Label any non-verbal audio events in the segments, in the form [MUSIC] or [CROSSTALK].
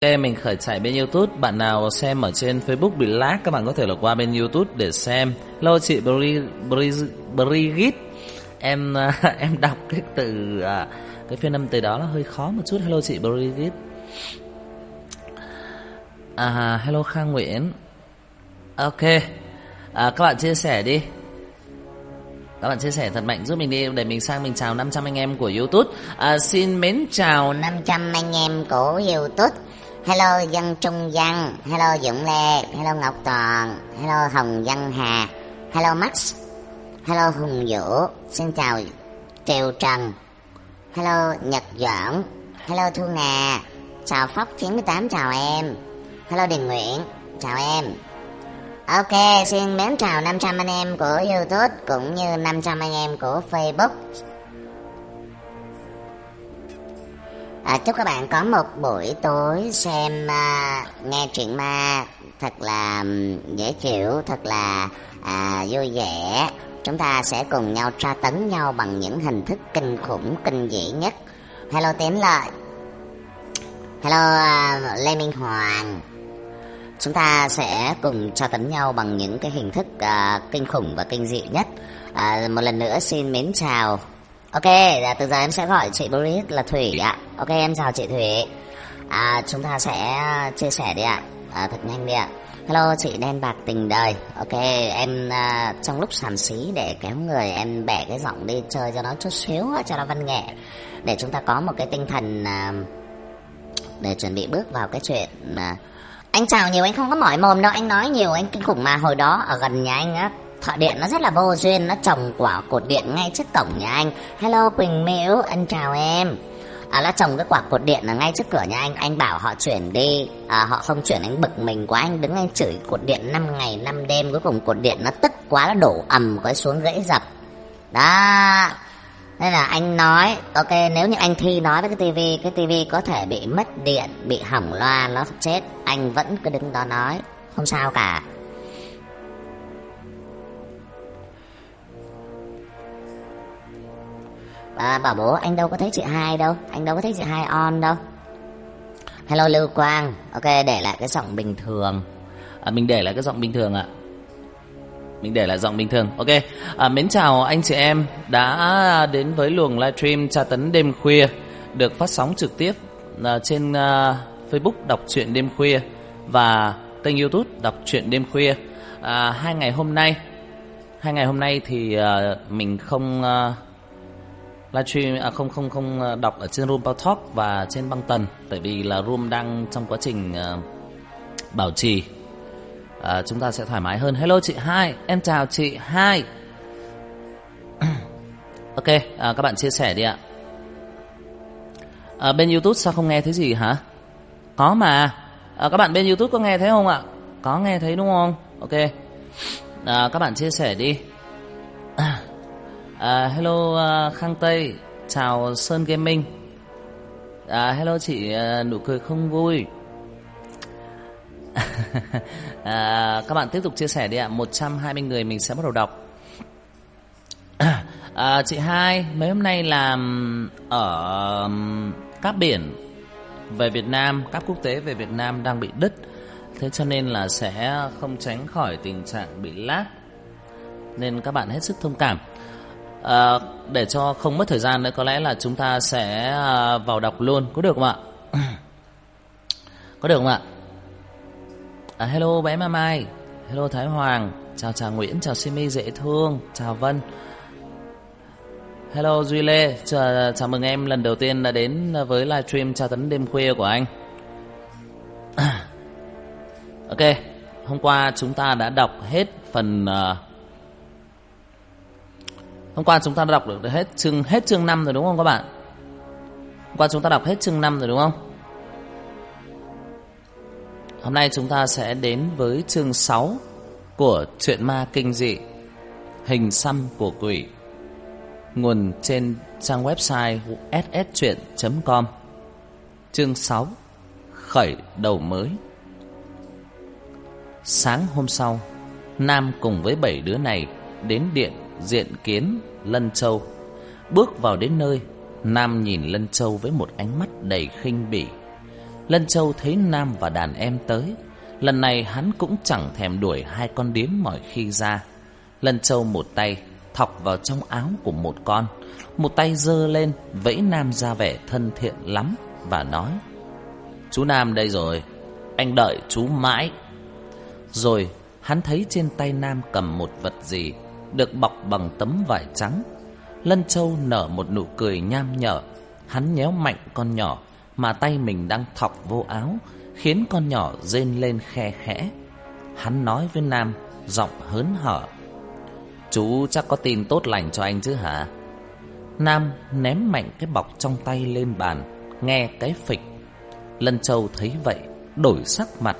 Đây mình khởi chạy bên Youtube. Bạn nào xem ở trên Facebook bị lag Các bạn có thể là qua bên Youtube để xem. Lô chị Bri, Bri, Brigitte Em à, [LAUGHS] em đọc cái từ à, Cái phiên âm từ đó là hơi khó một chút. Hello chị Brigitte à, Hello Khang Nguyễn. Ok. À, Các bạn chia sẻ đi. Các bạn chia sẻ thật mạnh giúp mình đi để mình sang mình chào 500 anh em của YouTube. À, xin mến chào 500 anh em của YouTube. Hello, Dân Trung Văn. Hello, Dũng Lê. Hello, Ngọc Toàn. Hello, Hồng Văn Hà. Hello, Max. Hello, Hùng Vũ. Xin chào, Triều Trần. Hello, Nhật Doãn. Hello, Thu Nà Chào Phóc 98 chào em. Hello, Đình Nguyễn. Chào em. Ok, xin mến chào 500 anh em của Youtube Cũng như 500 anh em của Facebook. À, chúc các bạn có một buổi tối xem à, nghe chuyện ma thật là dễ chịu, thật là à, vui vẻ. Chúng ta sẽ cùng nhau tra tấn nhau bằng những hình thức kinh khủng, kinh dị nhất. Hello Tiến Lợi. Hello à, Lê Minh Hoàng. Chúng ta sẽ cùng tra tấn nhau bằng những cái hình thức à, kinh khủng và kinh dị nhất. À, một lần nữa xin mến chào Ok, dạ từ giờ em sẽ gọi chị Boris là Thủy ạ. Ok, em chào chị Thủy. À, chúng ta sẽ à, chia sẻ đi ạ. À, thật nhanh đi ạ. Hello chị đen bạc tình đời. Ok, em à, trong lúc sàn xí để kéo người em bẻ cái giọng đi chơi cho nó chút xíu cho nó văn nghệ để chúng ta có một cái tinh thần à, để chuẩn bị bước vào cái chuyện mà anh chào nhiều anh không có mỏi mồm đâu anh nói nhiều anh kinh khủng mà hồi đó ở gần nhà anh á thợ điện nó rất là vô duyên Nó trồng quả cột điện ngay trước cổng nhà anh. Hello Quỳnh Miễu, anh chào em. À, nó trồng cái quả cột điện là ngay trước cửa nhà anh. Anh bảo họ chuyển đi. À, Họ không chuyển anh bực mình quá. Anh đứng anh chửi cột điện 5 ngày 5 đêm. Cuối cùng cột điện nó tức quá nó đổ ầm cái xuống gãy dập. Đó. Nên là anh nói Ok nếu như anh Thi nói với cái tivi Cái tivi có thể bị mất điện Bị hỏng loa nó chết. Anh vẫn cứ đứng đó nói. Không sao cả. à, bảo bố anh đâu có thấy chị hai đâu. Anh đâu có thấy chị hai on đâu. Hello lưu quang. Ok để lại cái giọng bình thường. À, mình để lại cái giọng bình thường ạ. Mình để lại giọng bình thường. Ok. À, mến chào anh chị em đã đến với luồng livestream tra tấn đêm khuya được phát sóng trực tiếp à, trên à, facebook đọc truyện đêm khuya và kênh youtube đọc truyện đêm khuya. À, hai ngày hôm nay hai ngày hôm nay thì à, mình không à, livestream à, không không không à, đọc ở trên Room Power Talk và trên băng tần tại vì là Room đang trong quá trình à, bảo trì. À, chúng ta sẽ thoải mái hơn. Hello chị Hai, em chào chị Hai. [CLEARS THROAT] ok, à, các bạn chia sẻ đi ạ. À, bên YouTube sao không nghe thấy gì hả? Có mà. À, các bạn bên YouTube có nghe thấy không ạ? Có nghe thấy đúng không? Ok. À, các bạn chia sẻ đi. À, hello à, Khang Tây, chào Sơn Gaming. À, hello chị à, nụ cười không vui. [LAUGHS] à, các bạn tiếp tục chia sẻ đi ạ, 120 người mình sẽ bắt đầu đọc. [CLEARS THROAT] À, chị Hai, mấy hôm nay làm ở các biển về Việt Nam, các quốc tế về Việt Nam đang bị đứt. Thế cho nên là sẽ không tránh khỏi tình trạng bị lag. Nên các bạn hết sức thông cảm à, để cho không mất thời gian nữa có lẽ là chúng ta sẽ à, vào đọc luôn. Có được không ạ? [CLEARS THROAT] Có được không ạ? À, hello bé ma mai. Hello thái hoàng. Chào chào nguyễn chào simi dễ thương. Chào vân. Hello duy lê. Chào, chào mừng em lần đầu tiên đã đến với livestream chào tấn đêm khuya của anh. [CLEARS THROAT] Ok hôm qua chúng ta đã đọc hết phần uh, Hôm qua chúng ta đã đọc được hết chương hết chương 5 rồi đúng không các bạn? Hôm qua chúng ta đọc hết chương 5 rồi đúng không? Hôm nay chúng ta sẽ đến với chương 6 của truyện ma kinh dị Hình xăm của quỷ. Nguồn trên trang website sschuyen.com Chương 6: Khởi đầu mới. Sáng hôm sau, Nam cùng với bảy đứa này đến điện diện kiến Lân Châu. Bước vào đến nơi, Nam nhìn Lân Châu với một ánh mắt đầy khinh bỉ. Lân Châu thấy Nam và đàn em tới, lần này hắn cũng chẳng thèm đuổi hai con điếm mọi khi ra. Lân Châu một tay thọc vào trong áo của một con, một tay giơ lên vẫy Nam ra vẻ thân thiện lắm và nói: "Chú Nam đây rồi, anh đợi chú mãi." Rồi hắn thấy trên tay Nam cầm một vật gì được bọc bằng tấm vải trắng. Lân Châu nở một nụ cười nham nhở, hắn nhéo mạnh con nhỏ mà tay mình đang thọc vô áo, khiến con nhỏ rên lên khe khẽ. Hắn nói với Nam, giọng hớn hở. Chú chắc có tin tốt lành cho anh chứ hả? Nam ném mạnh cái bọc trong tay lên bàn, nghe cái phịch. Lân Châu thấy vậy, đổi sắc mặt.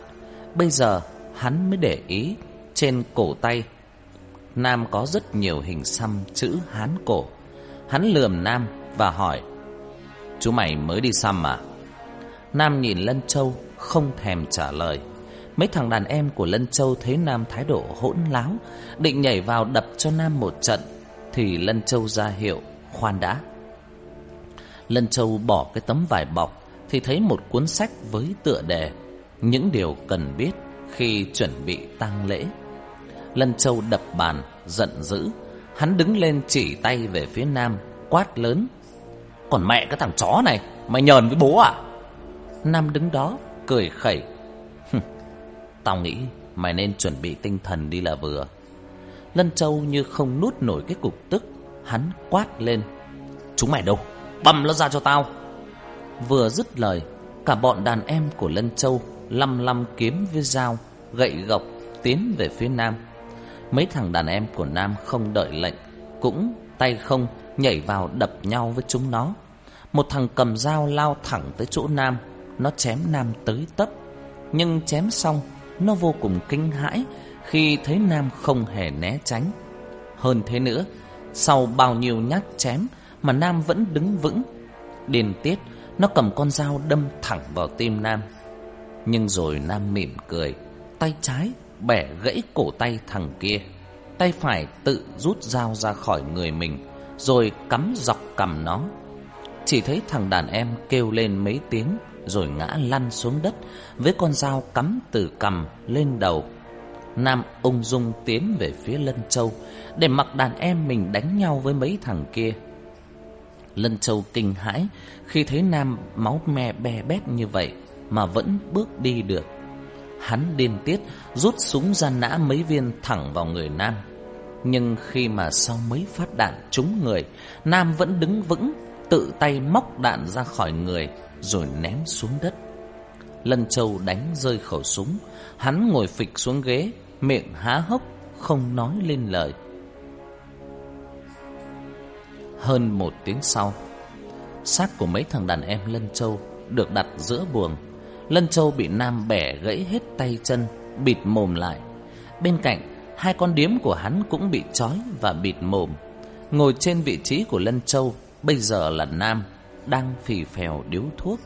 Bây giờ hắn mới để ý, trên cổ tay Nam có rất nhiều hình xăm chữ Hán cổ. Hắn lườm Nam và hỏi: "Chú mày mới đi xăm à?" Nam nhìn Lân Châu không thèm trả lời. Mấy thằng đàn em của Lân Châu thấy Nam thái độ hỗn láo, định nhảy vào đập cho Nam một trận thì Lân Châu ra hiệu khoan đã. Lân Châu bỏ cái tấm vải bọc thì thấy một cuốn sách với tựa đề Những điều cần biết khi chuẩn bị tang lễ. Lân Châu đập bàn, giận dữ. Hắn đứng lên chỉ tay về phía Nam, quát lớn. Còn mẹ cái thằng chó này, mày nhờn với bố à? Nam đứng đó, cười khẩy. Tao nghĩ mày nên chuẩn bị tinh thần đi là vừa. Lân Châu như không nút nổi cái cục tức, hắn quát lên. Chúng mày đâu? Bầm nó ra cho tao. Vừa dứt lời, cả bọn đàn em của Lân Châu lăm lăm kiếm với dao, gậy gộc tiến về phía nam. Mấy thằng đàn em của Nam không đợi lệnh, Cũng tay không nhảy vào đập nhau với chúng nó. Một thằng cầm dao lao thẳng tới chỗ Nam, Nó chém Nam tới tấp. Nhưng chém xong, Nó vô cùng kinh hãi Khi thấy Nam không hề né tránh. Hơn thế nữa, Sau bao nhiêu nhát chém Mà Nam vẫn đứng vững, Điền tiết, Nó cầm con dao đâm thẳng vào tim Nam. Nhưng rồi Nam mỉm cười, Tay trái bẻ gãy cổ tay thằng kia. Tay phải tự rút dao ra khỏi người mình, rồi cắm dọc cầm nó. Chỉ thấy thằng đàn em kêu lên mấy tiếng, rồi ngã lăn xuống đất, với con dao cắm từ cầm lên đầu. Nam ung dung tiến về phía lân châu, để mặc đàn em mình đánh nhau với mấy thằng kia. Lân châu kinh hãi khi thấy nam máu me be bét như vậy, mà vẫn bước đi được. Hắn điên tiết, rút súng ra nã mấy viên thẳng vào người Nam. Nhưng khi mà sau mấy phát đạn trúng người, Nam vẫn đứng vững, Tự tay móc đạn ra khỏi người, Rồi ném xuống đất. Lân Châu đánh rơi khẩu súng, Hắn ngồi phịch xuống ghế, Miệng há hốc, Không nói lên lời. Hơn một tiếng sau, Xác của mấy thằng đàn em Lân Châu Được đặt giữa buồng. Lân Châu bị Nam bẻ gãy hết tay chân, bịt mồm lại. Bên cạnh, hai con điếm của hắn cũng bị trói và bịt mồm. Ngồi trên vị trí của Lân Châu, bây giờ là Nam, đang phì phèo điếu thuốc.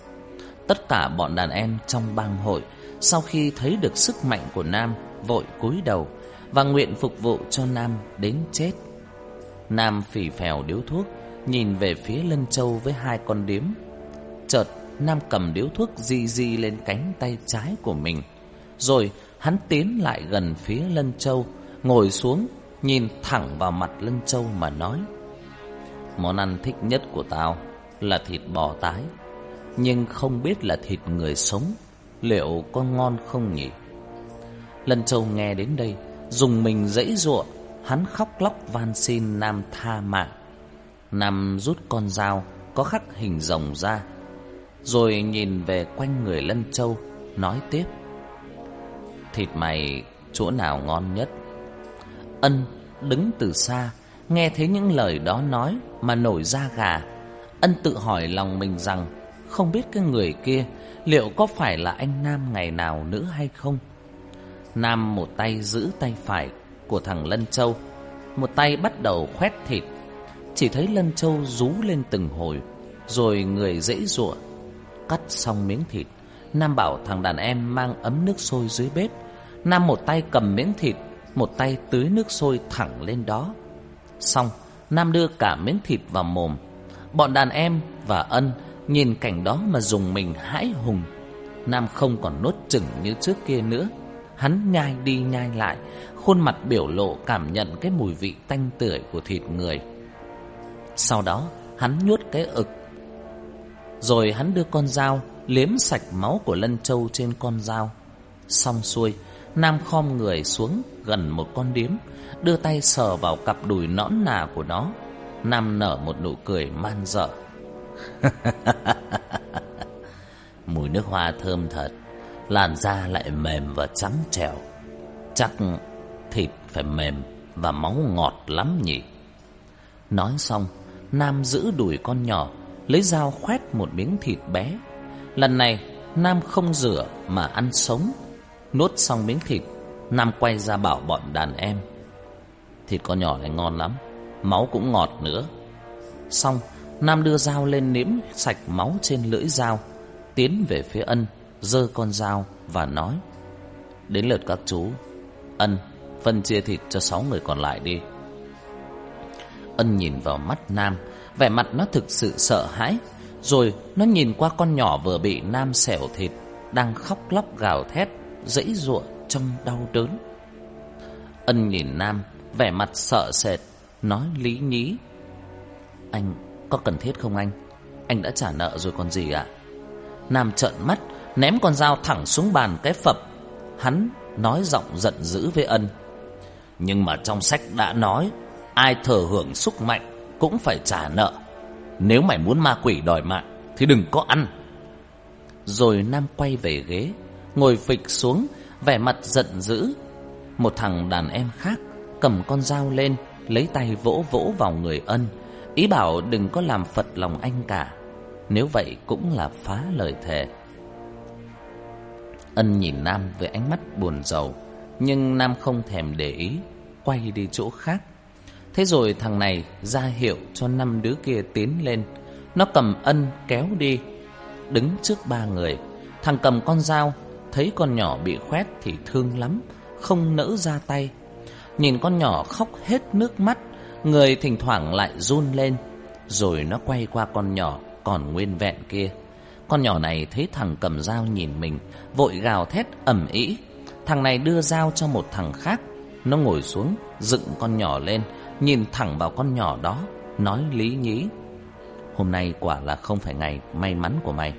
Tất cả bọn đàn em trong bang hội, sau khi thấy được sức mạnh của Nam, vội cúi đầu và nguyện phục vụ cho Nam đến chết. Nam phì phèo điếu thuốc, nhìn về phía Lân Châu với hai con điếm. Chợt Nam cầm điếu thuốc di di lên cánh tay trái của mình. Rồi hắn tiến lại gần phía Lân Châu, ngồi xuống, nhìn thẳng vào mặt Lân Châu mà nói. Món ăn thích nhất của tao là thịt bò tái, nhưng không biết là thịt người sống, liệu có ngon không nhỉ? Lân Châu nghe đến đây, dùng mình dãy ruộng, hắn khóc lóc van xin Nam tha mạng. Nam rút con dao có khắc hình rồng ra, rồi nhìn về quanh người Lân Châu, Nói tiếp. Thịt mày chỗ nào ngon nhất? Ân đứng từ xa, Nghe thấy những lời đó nói Mà nổi da gà. Ân tự hỏi lòng mình rằng, Không biết cái người kia Liệu có phải là anh Nam ngày nào nữa hay không? Nam một tay giữ tay phải Của thằng Lân Châu, Một tay bắt đầu khoét thịt. Chỉ thấy Lân Châu rú lên từng hồi, Rồi người dễ ruộng cắt xong miếng thịt. Nam bảo thằng đàn em mang ấm nước sôi dưới bếp. Nam một tay cầm miếng thịt, Một tay tưới nước sôi thẳng lên đó. Xong, Nam đưa cả miếng thịt vào mồm. Bọn đàn em và ân Nhìn cảnh đó mà dùng mình hãi hùng. Nam không còn nốt chừng như trước kia nữa. Hắn nhai đi nhai lại, Khuôn mặt biểu lộ cảm nhận cái mùi vị tanh tưởi của thịt người. Sau đó, hắn nhuốt cái ực rồi hắn đưa con dao, Liếm sạch máu của Lân Châu trên con dao. Xong xuôi, Nam khom người xuống gần một con điếm, Đưa tay sờ vào cặp đùi nõn nà của nó. Nam nở một nụ cười man dở [LAUGHS] Mùi nước hoa thơm thật, Làn da lại mềm và trắng trẻo. Chắc thịt phải mềm Và máu ngọt lắm nhỉ? Nói xong, Nam giữ đùi con nhỏ Lấy dao khoét một miếng thịt bé. Lần này, Nam không rửa mà ăn sống. Nuốt xong miếng thịt, Nam quay ra bảo bọn đàn em. Thịt con nhỏ này ngon lắm, Máu cũng ngọt nữa. Xong, Nam đưa dao lên nếm sạch máu trên lưỡi dao, Tiến về phía ân, giơ con dao và nói, Đến lượt các chú. Ân, phân chia thịt cho sáu người còn lại đi. Ân nhìn vào mắt Nam, Vẻ mặt nó thực sự sợ hãi, Rồi nó nhìn qua con nhỏ vừa bị Nam xẻo thịt, Đang khóc lóc gào thét, Dãy ruộng trong đau đớn. Ân nhìn Nam, Vẻ mặt sợ sệt, Nói lý nhí. Anh có cần thiết không anh? Anh đã trả nợ rồi còn gì ạ? Nam trợn mắt, Ném con dao thẳng xuống bàn cái phập. Hắn nói giọng giận dữ với ân. Nhưng mà trong sách đã nói ai thờ hưởng xúc mạnh cũng phải trả nợ. Nếu mày muốn ma quỷ đòi mạng thì đừng có ăn. Rồi Nam quay về ghế, ngồi phịch xuống, vẻ mặt giận dữ. Một thằng đàn em khác cầm con dao lên, lấy tay vỗ vỗ vào người ân. Ý bảo đừng có làm phật lòng anh cả. Nếu vậy cũng là phá lời thề. Ân nhìn Nam với ánh mắt buồn rầu, nhưng Nam không thèm để ý, quay đi chỗ khác Thế rồi thằng này ra hiệu cho năm đứa kia tiến lên. Nó cầm ân kéo đi, Đứng trước ba người. Thằng cầm con dao, Thấy con nhỏ bị khoét thì thương lắm, Không nỡ ra tay. Nhìn con nhỏ khóc hết nước mắt, Người thỉnh thoảng lại run lên. Rồi nó quay qua con nhỏ Còn nguyên vẹn kia. Con nhỏ này thấy thằng cầm dao nhìn mình, Vội gào thét ẩm ý Thằng này đưa dao cho một thằng khác. Nó ngồi xuống dựng con nhỏ lên, nhìn thẳng vào con nhỏ đó, nói lý nhí. Hôm nay quả là không phải ngày may mắn của mày.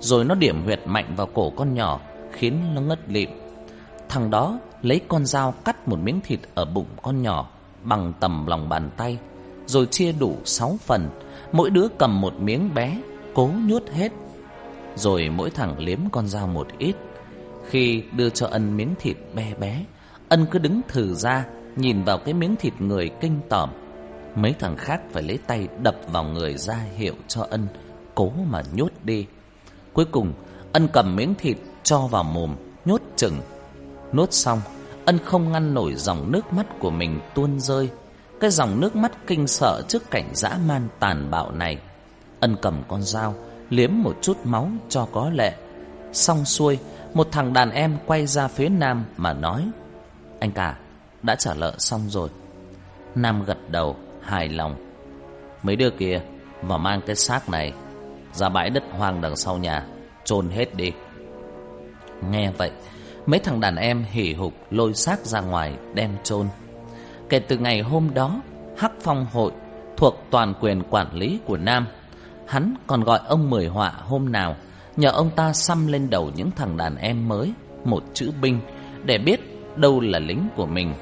Rồi nó điểm huyệt mạnh vào cổ con nhỏ, khiến nó ngất lịm. Thằng đó lấy con dao cắt một miếng thịt ở bụng con nhỏ bằng tầm lòng bàn tay, rồi chia đủ sáu phần, mỗi đứa cầm một miếng bé, cố nhuốt hết. Rồi mỗi thằng liếm con dao một ít. Khi đưa cho Ân miếng thịt bé bé, Ân cứ đứng thử ra Nhìn vào cái miếng thịt người kinh tởm Mấy thằng khác phải lấy tay đập vào người ra hiệu cho ân, Cố mà nhốt đi. Cuối cùng, ân cầm miếng thịt cho vào mồm, Nhốt chừng. Nốt xong, Ân không ngăn nổi dòng nước mắt của mình tuôn rơi. Cái dòng nước mắt kinh sợ trước cảnh dã man tàn bạo này. Ân cầm con dao, Liếm một chút máu cho có lệ. Xong xuôi, Một thằng đàn em quay ra phía nam mà nói, Anh cả đã trả nợ xong rồi. Nam gật đầu, hài lòng. Mấy đứa kia Và mang cái xác này Ra bãi đất hoang đằng sau nhà, chôn hết đi. Nghe vậy, Mấy thằng đàn em hỉ hục Lôi xác ra ngoài đem chôn. Kể từ ngày hôm đó, Hắc Phong Hội thuộc toàn quyền quản lý của Nam, Hắn còn gọi ông Mười Họa hôm nào Nhờ ông ta xăm lên đầu những thằng đàn em mới Một chữ binh Để biết đâu là lính của mình.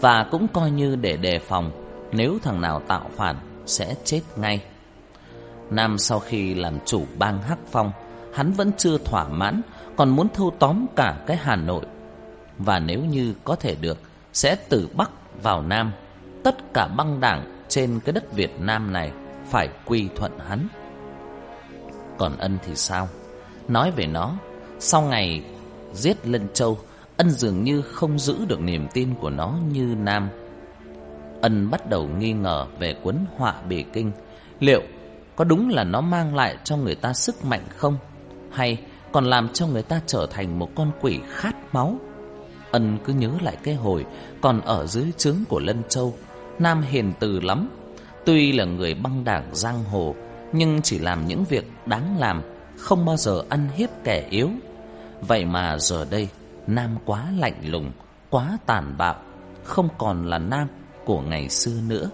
Và cũng coi như để đề phòng, Nếu thằng nào tạo phản, Sẽ chết ngay. Nam sau khi làm chủ bang Hắc Phong, Hắn vẫn chưa thỏa mãn, Còn muốn thâu tóm cả cái Hà Nội. Và nếu như có thể được, Sẽ từ Bắc vào Nam. Tất cả băng đảng Trên cái đất Việt Nam này Phải quy thuận hắn. Còn ân thì sao? Nói về nó, Sau ngày giết Lân Châu Ân dường như không giữ được niềm tin của nó như Nam. Ân bắt đầu nghi ngờ về cuốn họa bề kinh. Liệu có đúng là nó mang lại cho người ta sức mạnh không? Hay còn làm cho người ta trở thành một con quỷ khát máu? Ân cứ nhớ lại cái hồi còn ở dưới trướng của Lân Châu. Nam hiền từ lắm. Tuy là người băng đảng giang hồ, Nhưng chỉ làm những việc đáng làm, Không bao giờ ăn hiếp kẻ yếu. Vậy mà giờ đây Nam quá lạnh lùng, quá tàn bạo, không còn là Nam của ngày xưa nữa.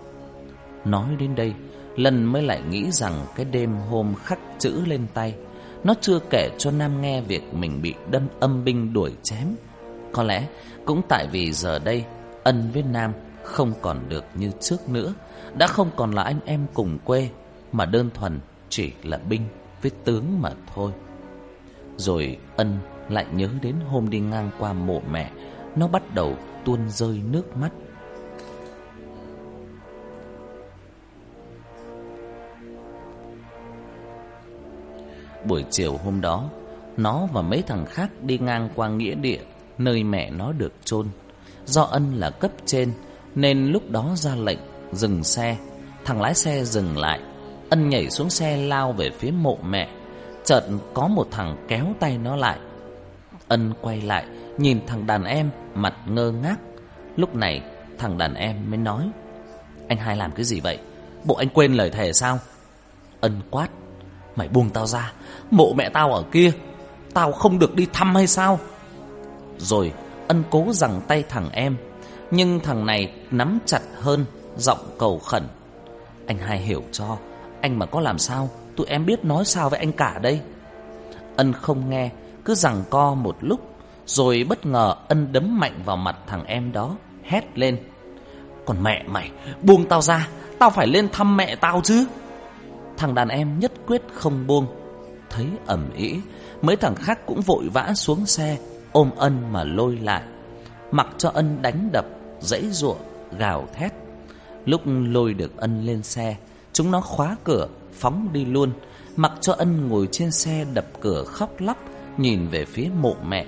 Nói đến đây, Lân mới lại nghĩ rằng cái đêm hôm khắc chữ lên tay, nó chưa kể cho Nam nghe việc mình bị đâm âm binh đuổi chém. Có lẽ cũng tại vì giờ đây Ân với Nam không còn được như trước nữa, đã không còn là anh em cùng quê mà đơn thuần chỉ là binh với tướng mà thôi. Rồi Ân lại nhớ đến hôm đi ngang qua mộ mẹ, nó bắt đầu tuôn rơi nước mắt. Buổi chiều hôm đó, nó và mấy thằng khác đi ngang qua nghĩa địa nơi mẹ nó được chôn. Do ân là cấp trên nên lúc đó ra lệnh dừng xe, thằng lái xe dừng lại. Ân nhảy xuống xe lao về phía mộ mẹ. Chợt có một thằng kéo tay nó lại, Ân quay lại, Nhìn thằng đàn em, mặt ngơ ngác. Lúc này, thằng đàn em mới nói, Anh hai làm cái gì vậy? Bộ anh quên lời thề sao? Ân quát, Mày buông tao ra, Mộ mẹ tao ở kia, Tao không được đi thăm hay sao? Rồi, ân cố giằng tay thằng em, Nhưng thằng này nắm chặt hơn, Giọng cầu khẩn. Anh hai hiểu cho, Anh mà có làm sao, Tụi em biết nói sao với anh cả đây? Ân không nghe cứ rằng co một lúc, rồi bất ngờ ân đấm mạnh vào mặt thằng em đó, hét lên. Còn mẹ mày, buông tao ra, tao phải lên thăm mẹ tao chứ. Thằng đàn em nhất quyết không buông. Thấy ầm ĩ mấy thằng khác cũng vội vã xuống xe, ôm ân mà lôi lại. Mặc cho ân đánh đập, dãy ruộng, gào thét. Lúc lôi được ân lên xe, chúng nó khóa cửa, phóng đi luôn. Mặc cho ân ngồi trên xe đập cửa khóc lóc, Nhìn về phía mộ mẹ,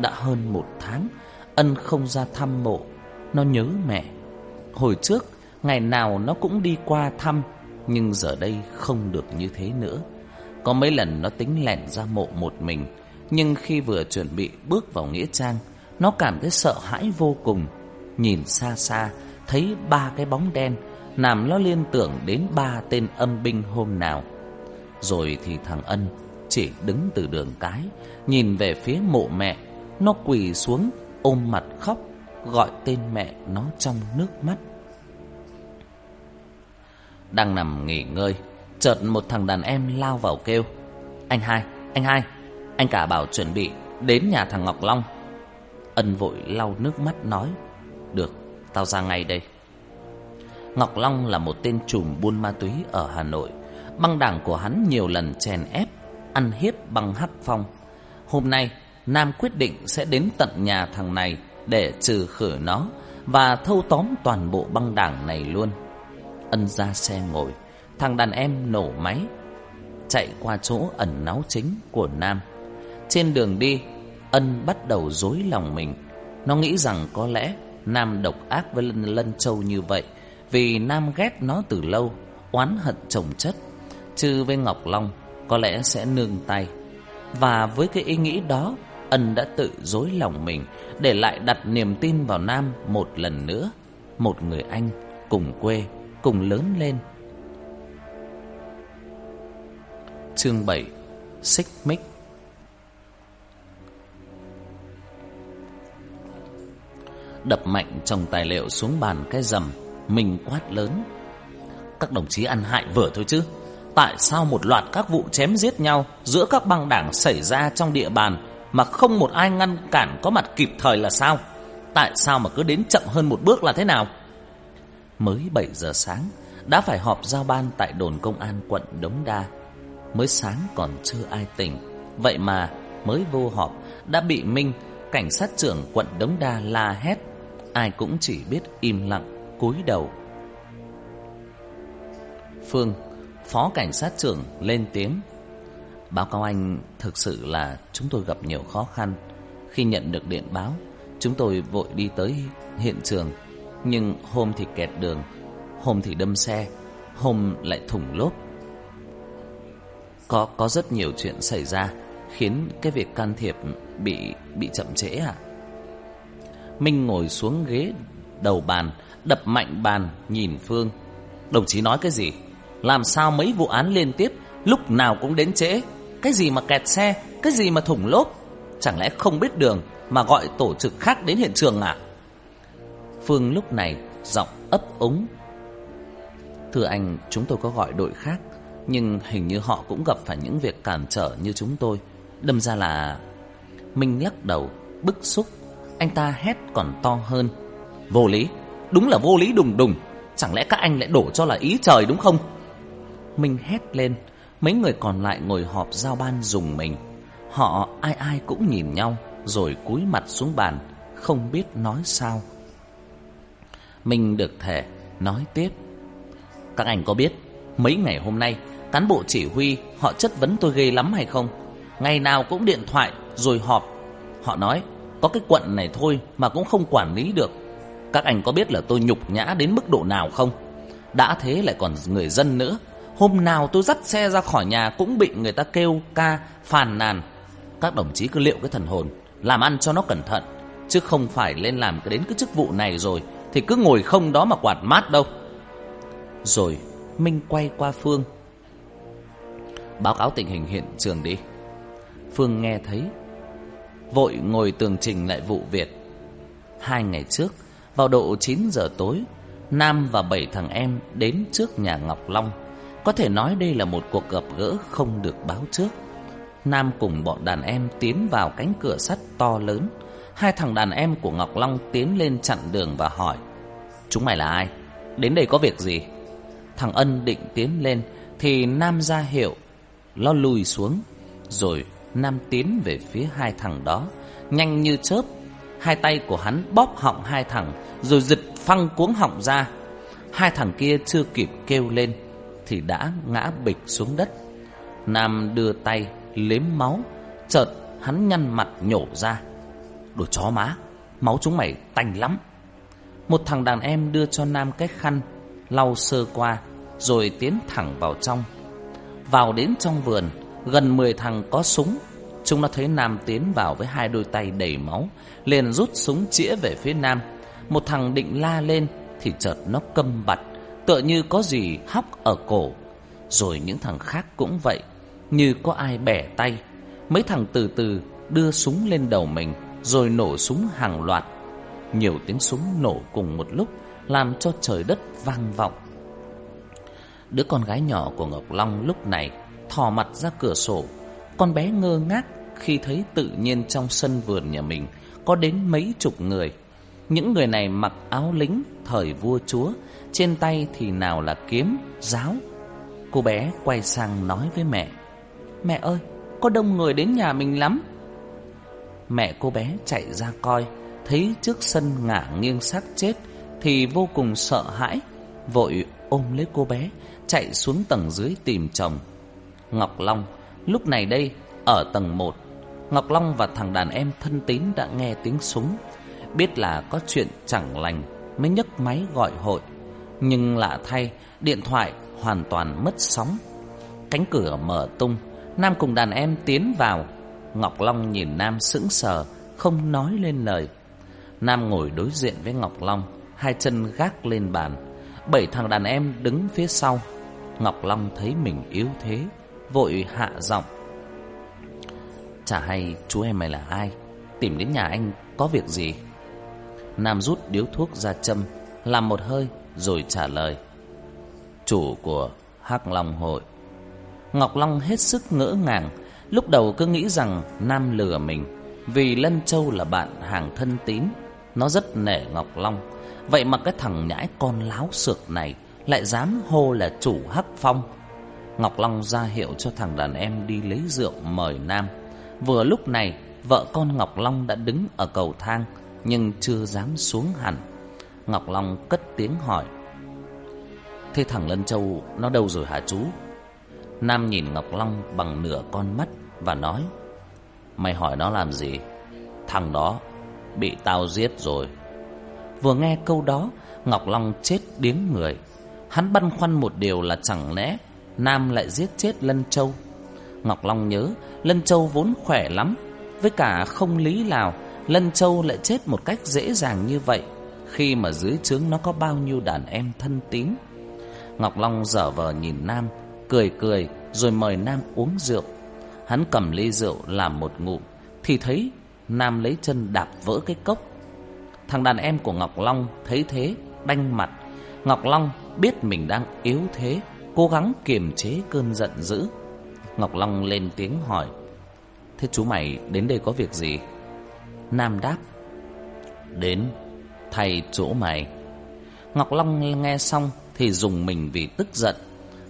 Đã hơn một tháng, Ân không ra thăm mộ, Nó nhớ mẹ. Hồi trước, ngày nào nó cũng đi qua thăm, Nhưng giờ đây không được như thế nữa. Có mấy lần nó tính lẻn ra mộ một mình, Nhưng khi vừa chuẩn bị bước vào Nghĩa Trang, Nó cảm thấy sợ hãi vô cùng. Nhìn xa xa, Thấy ba cái bóng đen, Làm nó liên tưởng đến ba tên âm binh hôm nào. Rồi thì thằng Ân chỉ đứng từ đường cái Nhìn về phía mộ mẹ. Nó quỳ xuống ôm mặt khóc Gọi tên mẹ nó trong nước mắt. Đang nằm nghỉ ngơi Chợt một thằng đàn em lao vào kêu. Anh hai, anh hai Anh cả bảo chuẩn bị đến nhà thằng Ngọc Long. Ân vội lau nước mắt nói Được, tao ra ngay đây. Ngọc Long là một tên trùm buôn ma túy ở Hà Nội. Băng đảng của hắn nhiều lần chèn ép ăn hiếp bằng hắc phong. Hôm nay, Nam quyết định sẽ đến tận nhà thằng này để trừ khử nó và thâu tóm toàn bộ băng đảng này luôn. Ân ra xe ngồi, thằng đàn em nổ máy, chạy qua chỗ ẩn náu chính của Nam. Trên đường đi, Ân bắt đầu dối lòng mình. Nó nghĩ rằng có lẽ Nam độc ác với Lân, Lân Châu như vậy vì Nam ghét nó từ lâu, oán hận chồng chất. trừ với Ngọc Long, có lẽ sẽ nương tay. Và với cái ý nghĩ đó, Ân đã tự dối lòng mình để lại đặt niềm tin vào Nam một lần nữa. Một người anh cùng quê, cùng lớn lên. Chương 7 Xích Mích Đập mạnh trong tài liệu xuống bàn cái rầm, mình quát lớn. Các đồng chí ăn hại vừa thôi chứ tại sao một loạt các vụ chém giết nhau giữa các băng đảng xảy ra trong địa bàn mà không một ai ngăn cản có mặt kịp thời là sao? Tại sao mà cứ đến chậm hơn một bước là thế nào? Mới 7 giờ sáng, đã phải họp giao ban tại đồn công an quận Đống Đa. Mới sáng còn chưa ai tỉnh, vậy mà mới vô họp đã bị Minh, cảnh sát trưởng quận Đống Đa la hét. Ai cũng chỉ biết im lặng, cúi đầu. Phương Phó cảnh sát trưởng lên tiếng. Báo cáo anh, thực sự là chúng tôi gặp nhiều khó khăn. Khi nhận được điện báo, Chúng tôi vội đi tới hiện trường. Nhưng hôm thì kẹt đường, Hôm thì đâm xe, Hôm lại thủng lốp. Có có rất nhiều chuyện xảy ra Khiến cái việc can thiệp bị bị chậm trễ ạ. À? Minh ngồi xuống ghế đầu bàn, Đập mạnh bàn, nhìn Phương. Đồng chí nói cái gì? Làm sao mấy vụ án liên tiếp Lúc nào cũng đến trễ? Cái gì mà kẹt xe, Cái gì mà thủng lốp? Chẳng lẽ không biết đường Mà gọi tổ chức khác đến hiện trường à? Phương lúc này Giọng ấp úng. Thưa anh, chúng tôi có gọi đội khác, Nhưng hình như họ cũng gặp phải những việc cản trở như chúng tôi. Đâm ra là Minh lắc đầu, Bức xúc. Anh ta hét còn to hơn. Vô lý, Đúng là vô lý đùng đùng. Chẳng lẽ các anh lại đổ cho là ý trời đúng không? Minh hét lên. Mấy người còn lại ngồi họp giao ban dùng mình. Họ ai ai cũng nhìn nhau, Rồi cúi mặt xuống bàn, Không biết nói sao. Minh được thể Nói tiếp. Các anh có biết, Mấy ngày hôm nay, Cán bộ chỉ huy, Họ chất vấn tôi ghê lắm hay không? Ngày nào cũng điện thoại, Rồi họp. Họ nói, Có cái quận này thôi Mà cũng không quản lý được. Các anh có biết là tôi nhục nhã đến mức độ nào không? Đã thế lại còn người dân nữa Hôm nào tôi dắt xe ra khỏi nhà cũng bị người ta kêu ca, phàn nàn. Các đồng chí cứ liệu cái thần hồn, làm ăn cho nó cẩn thận. Chứ không phải lên làm đến cái chức vụ này rồi, thì cứ ngồi không đó mà quạt mát đâu. Rồi, Minh quay qua Phương. Báo cáo tình hình hiện trường đi. Phương nghe thấy, vội ngồi tường trình lại vụ việc. Hai ngày trước, vào độ 9 giờ tối, Nam và bảy thằng em đến trước nhà Ngọc Long có thể nói đây là một cuộc gặp gỡ không được báo trước. Nam cùng bọn đàn em tiến vào cánh cửa sắt to lớn. Hai thằng đàn em của Ngọc Long tiến lên chặn đường và hỏi. Chúng mày là ai? Đến đây có việc gì? Thằng Ân định tiến lên thì Nam ra hiệu. Lo lùi xuống. Rồi Nam tiến về phía hai thằng đó. Nhanh như chớp. Hai tay của hắn bóp họng hai thằng, rồi giật phăng cuống họng ra. Hai thằng kia chưa kịp kêu lên thì đã ngã bịch xuống đất. Nam đưa tay liếm máu, chợt hắn nhăn mặt nhổ ra. Đồ chó má, máu chúng mày tanh lắm. Một thằng đàn em đưa cho Nam cái khăn, lau sơ qua, rồi tiến thẳng vào trong. Vào đến trong vườn, gần 10 thằng có súng. Chúng nó thấy Nam tiến vào với hai đôi tay đầy máu, liền rút súng chĩa về phía Nam. Một thằng định la lên thì chợt nó câm bặt tựa như có gì hóc ở cổ. Rồi những thằng khác cũng vậy, như có ai bẻ tay. Mấy thằng từ từ đưa súng lên đầu mình, rồi nổ súng hàng loạt. Nhiều tiếng súng nổ cùng một lúc, làm cho trời đất vang vọng. Đứa con gái nhỏ của Ngọc Long lúc này thò mặt ra cửa sổ. Con bé ngơ ngác khi thấy tự nhiên trong sân vườn nhà mình có đến mấy chục người. Những người này mặc áo lính thời vua chúa, trên tay thì nào là kiếm, giáo. Cô bé quay sang nói với mẹ. Mẹ ơi, có đông người đến nhà mình lắm. Mẹ cô bé chạy ra coi, thấy trước sân ngả nghiêng xác chết thì vô cùng sợ hãi, vội ôm lấy cô bé, chạy xuống tầng dưới tìm chồng. Ngọc Long lúc này đây ở tầng 1, Ngọc Long và thằng đàn em thân tín đã nghe tiếng súng, Biết là có chuyện chẳng lành Mới nhấc máy gọi hội. Nhưng lạ thay, Điện thoại hoàn toàn mất sóng. Cánh cửa mở tung, Nam cùng đàn em tiến vào. Ngọc Long nhìn Nam sững sờ, Không nói lên lời. Nam ngồi đối diện với Ngọc Long, Hai chân gác lên bàn. Bảy thằng đàn em đứng phía sau. Ngọc Long thấy mình yếu thế, Vội hạ giọng. Chả hay chú em mày là ai? Tìm đến nhà anh có việc gì? Nam rút điếu thuốc ra châm, Làm một hơi rồi trả lời. Chủ của Hắc Long Hội. Ngọc Long hết sức ngỡ ngàng, Lúc đầu cứ nghĩ rằng Nam lừa mình, Vì Lân Châu là bạn hàng thân tín, Nó rất nể Ngọc Long. Vậy mà cái thằng nhãi con láo sược này Lại dám hô là chủ Hắc Phong. Ngọc Long ra hiệu cho thằng đàn em đi lấy rượu mời Nam. Vừa lúc này, Vợ con Ngọc Long đã đứng ở cầu thang nhưng chưa dám xuống hẳn. Ngọc Long cất tiếng hỏi. Thế thằng Lân Châu nó đâu rồi hả chú? Nam nhìn Ngọc Long bằng nửa con mắt và nói. Mày hỏi nó làm gì? Thằng đó bị tao giết rồi. Vừa nghe câu đó, Ngọc Long chết điếng người. Hắn băn khoăn một điều là chẳng lẽ Nam lại giết chết Lân Châu. Ngọc Long nhớ Lân Châu vốn khỏe lắm, với cả không lý nào Lân Châu lại chết một cách dễ dàng như vậy, Khi mà dưới trướng nó có bao nhiêu đàn em thân tín. Ngọc Long dở vờ nhìn Nam, Cười cười, rồi mời Nam uống rượu. Hắn cầm ly rượu làm một ngụm, Thì thấy Nam lấy chân đạp vỡ cái cốc. Thằng đàn em của Ngọc Long thấy thế, Đanh mặt. Ngọc Long biết mình đang yếu thế, Cố gắng kiềm chế cơn giận dữ. Ngọc Long lên tiếng hỏi, Thế chú mày đến đây có việc gì? Nam đáp, Đến, Thầy chỗ mày. Ngọc Long nghe xong Thì dùng mình vì tức giận.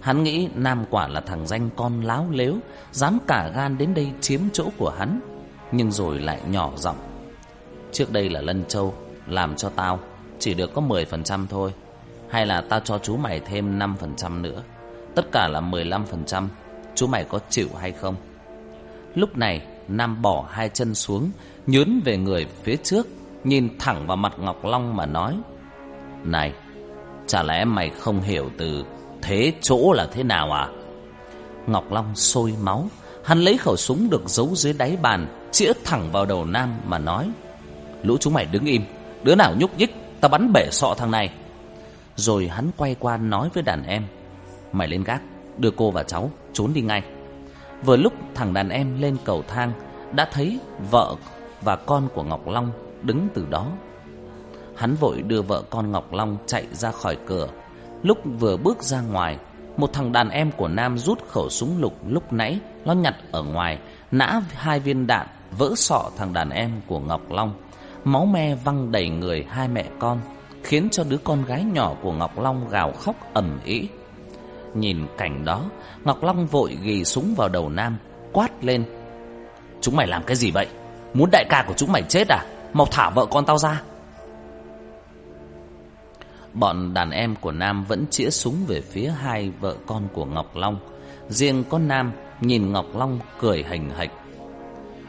Hắn nghĩ Nam quả là thằng danh con láo lếu, Dám cả gan đến đây chiếm chỗ của hắn, Nhưng rồi lại nhỏ giọng, Trước đây là Lân Châu, Làm cho tao Chỉ được có 10% thôi, Hay là tao cho chú mày thêm 5% nữa, Tất cả là 15% Chú mày có chịu hay không? Lúc này Nam bỏ hai chân xuống nhún về người phía trước, nhìn thẳng vào mặt Ngọc Long mà nói. Này, chả lẽ mày không hiểu từ thế chỗ là thế nào à? Ngọc Long sôi máu, hắn lấy khẩu súng được giấu dưới đáy bàn, chĩa thẳng vào đầu Nam mà nói. Lũ chúng mày đứng im, đứa nào nhúc nhích, ta bắn bể sọ thằng này. Rồi hắn quay qua nói với đàn em. Mày lên gác, đưa cô và cháu, trốn đi ngay. Vừa lúc thằng đàn em lên cầu thang, đã thấy vợ và con của Ngọc Long đứng từ đó. Hắn vội đưa vợ con Ngọc Long chạy ra khỏi cửa. Lúc vừa bước ra ngoài, một thằng đàn em của Nam rút khẩu súng lục lúc nãy nó nhặt ở ngoài, nã hai viên đạn vỡ sọ thằng đàn em của Ngọc Long. Máu me văng đầy người hai mẹ con, khiến cho đứa con gái nhỏ của Ngọc Long gào khóc ầm ĩ. Nhìn cảnh đó, Ngọc Long vội ghì súng vào đầu Nam, quát lên. Chúng mày làm cái gì vậy? Muốn đại ca của chúng mày chết à? Mau thả vợ con tao ra. Bọn đàn em của Nam vẫn chĩa súng về phía hai vợ con của Ngọc Long. Riêng con Nam nhìn Ngọc Long cười hình hạch.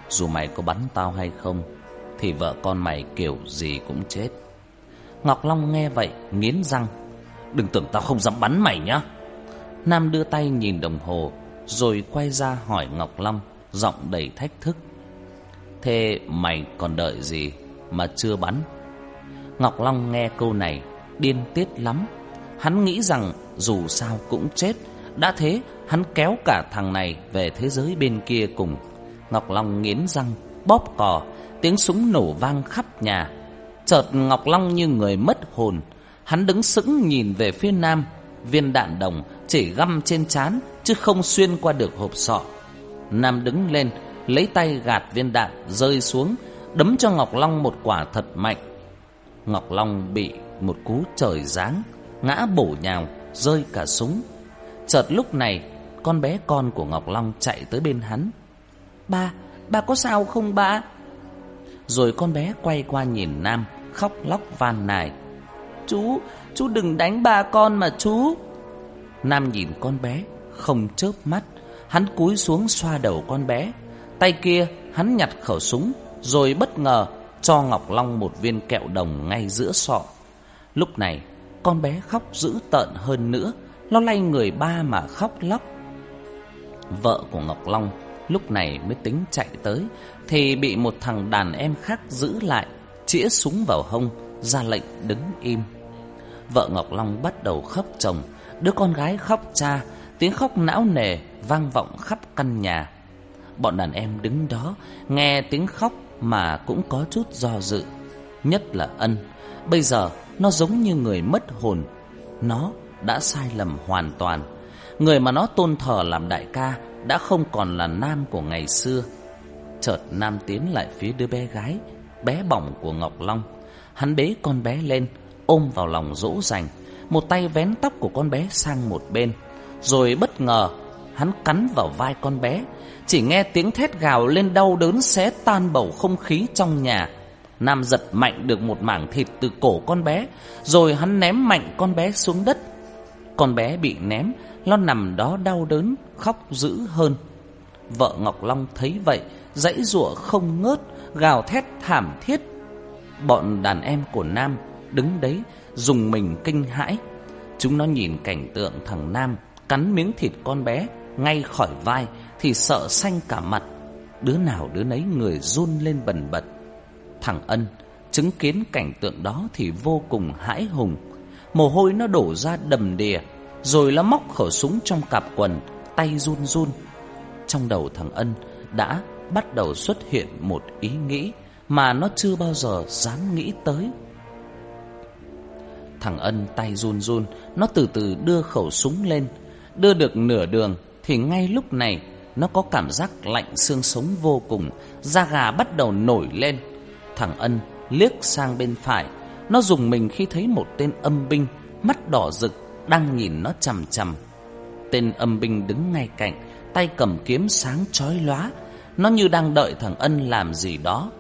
Dù mày có bắn tao hay không, Thì vợ con mày kiểu gì cũng chết. Ngọc Long nghe vậy, nghiến răng. Đừng tưởng tao không dám bắn mày nhá. Nam đưa tay nhìn đồng hồ, Rồi quay ra hỏi Ngọc Long, Giọng đầy thách thức. Thế mày còn đợi gì mà chưa bắn? Ngọc Long nghe câu này, Điên tiết lắm. Hắn nghĩ rằng dù sao cũng chết. Đã thế, hắn kéo cả thằng này Về thế giới bên kia cùng. Ngọc Long nghiến răng, Bóp cò, Tiếng súng nổ vang khắp nhà. Chợt Ngọc Long như người mất hồn. Hắn đứng sững nhìn về phía nam. Viên đạn đồng chỉ găm trên chán Chứ không xuyên qua được hộp sọ. Nam đứng lên lấy tay gạt viên đạn rơi xuống, đấm cho Ngọc Long một quả thật mạnh. Ngọc Long bị một cú trời giáng, ngã bổ nhào, rơi cả súng. Chợt lúc này, con bé con của Ngọc Long chạy tới bên hắn. Ba, ba có sao không ba? Rồi con bé quay qua nhìn Nam, khóc lóc van nài. Chú, chú đừng đánh ba con mà chú. Nam nhìn con bé, không chớp mắt. Hắn cúi xuống xoa đầu con bé, Tay kia, hắn nhặt khẩu súng, Rồi bất ngờ cho Ngọc Long một viên kẹo đồng ngay giữa sọ. Lúc này, con bé khóc dữ tợn hơn nữa Nó lay người ba mà khóc lóc. Vợ của Ngọc Long lúc này mới tính chạy tới, Thì bị một thằng đàn em khác giữ lại, Chĩa súng vào hông, ra lệnh đứng im. Vợ Ngọc Long bắt đầu khóc chồng, Đứa con gái khóc cha, Tiếng khóc não nề vang vọng khắp căn nhà bọn đàn em đứng đó nghe tiếng khóc mà cũng có chút do dự. Nhất là ân, bây giờ nó giống như người mất hồn. Nó đã sai lầm hoàn toàn. Người mà nó tôn thờ làm đại ca đã không còn là nam của ngày xưa. Chợt nam tiến lại phía đứa bé gái, bé bỏng của Ngọc Long. Hắn bế con bé lên, ôm vào lòng dỗ dành, một tay vén tóc của con bé sang một bên. Rồi bất ngờ, hắn cắn vào vai con bé, chỉ nghe tiếng thét gào lên đau đớn xé tan bầu không khí trong nhà. Nam giật mạnh được một mảng thịt từ cổ con bé, Rồi hắn ném mạnh con bé xuống đất. Con bé bị ném, Nó nằm đó đau đớn, Khóc dữ hơn. Vợ Ngọc Long thấy vậy, Dãy rủa không ngớt, Gào thét thảm thiết. Bọn đàn em của Nam Đứng đấy, dùng mình kinh hãi. Chúng nó nhìn cảnh tượng thằng Nam Cắn miếng thịt con bé Ngay khỏi vai thì sợ xanh cả mặt. Đứa nào đứa nấy người run lên bần bật. Thằng Ân Chứng kiến cảnh tượng đó thì vô cùng hãi hùng. Mồ hôi nó đổ ra đầm đìa, Rồi nó móc khẩu súng trong cặp quần, Tay run run. Trong đầu thằng Ân Đã bắt đầu xuất hiện một ý nghĩ Mà nó chưa bao giờ dám nghĩ tới. Thằng Ân tay run run, Nó từ từ đưa khẩu súng lên. Đưa được nửa đường Thì ngay lúc này nó có cảm giác lạnh xương sống vô cùng, Da gà bắt đầu nổi lên. Thằng Ân liếc sang bên phải. Nó dùng mình khi thấy một tên âm binh, Mắt đỏ rực, Đang nhìn nó chằm chằm. Tên âm binh đứng ngay cạnh, Tay cầm kiếm sáng chói lóa. Nó như đang đợi thằng Ân làm gì đó.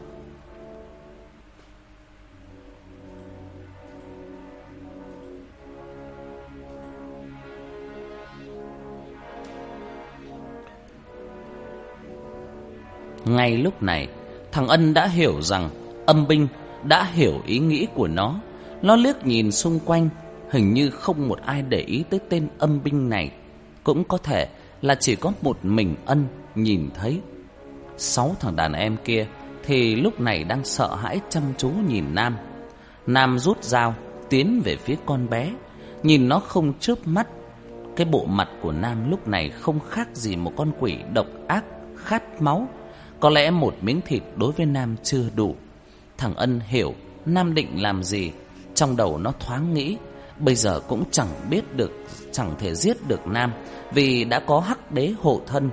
Ngay lúc này, thằng Ân đã hiểu rằng âm binh đã hiểu ý nghĩ của nó. Nó liếc nhìn xung quanh, hình như không một ai để ý tới tên âm binh này. Cũng có thể là chỉ có một mình Ân nhìn thấy. Sáu thằng đàn em kia thì lúc này đang sợ hãi chăm chú nhìn Nam. Nam rút dao, tiến về phía con bé, nhìn nó không chớp mắt. Cái bộ mặt của Nam lúc này không khác gì một con quỷ độc ác, khát máu, có lẽ một miếng thịt đối với Nam chưa đủ. Thằng Ân hiểu Nam định làm gì. Trong đầu nó thoáng nghĩ, Bây giờ cũng chẳng biết được, Chẳng thể giết được Nam, Vì đã có hắc đế hộ thân.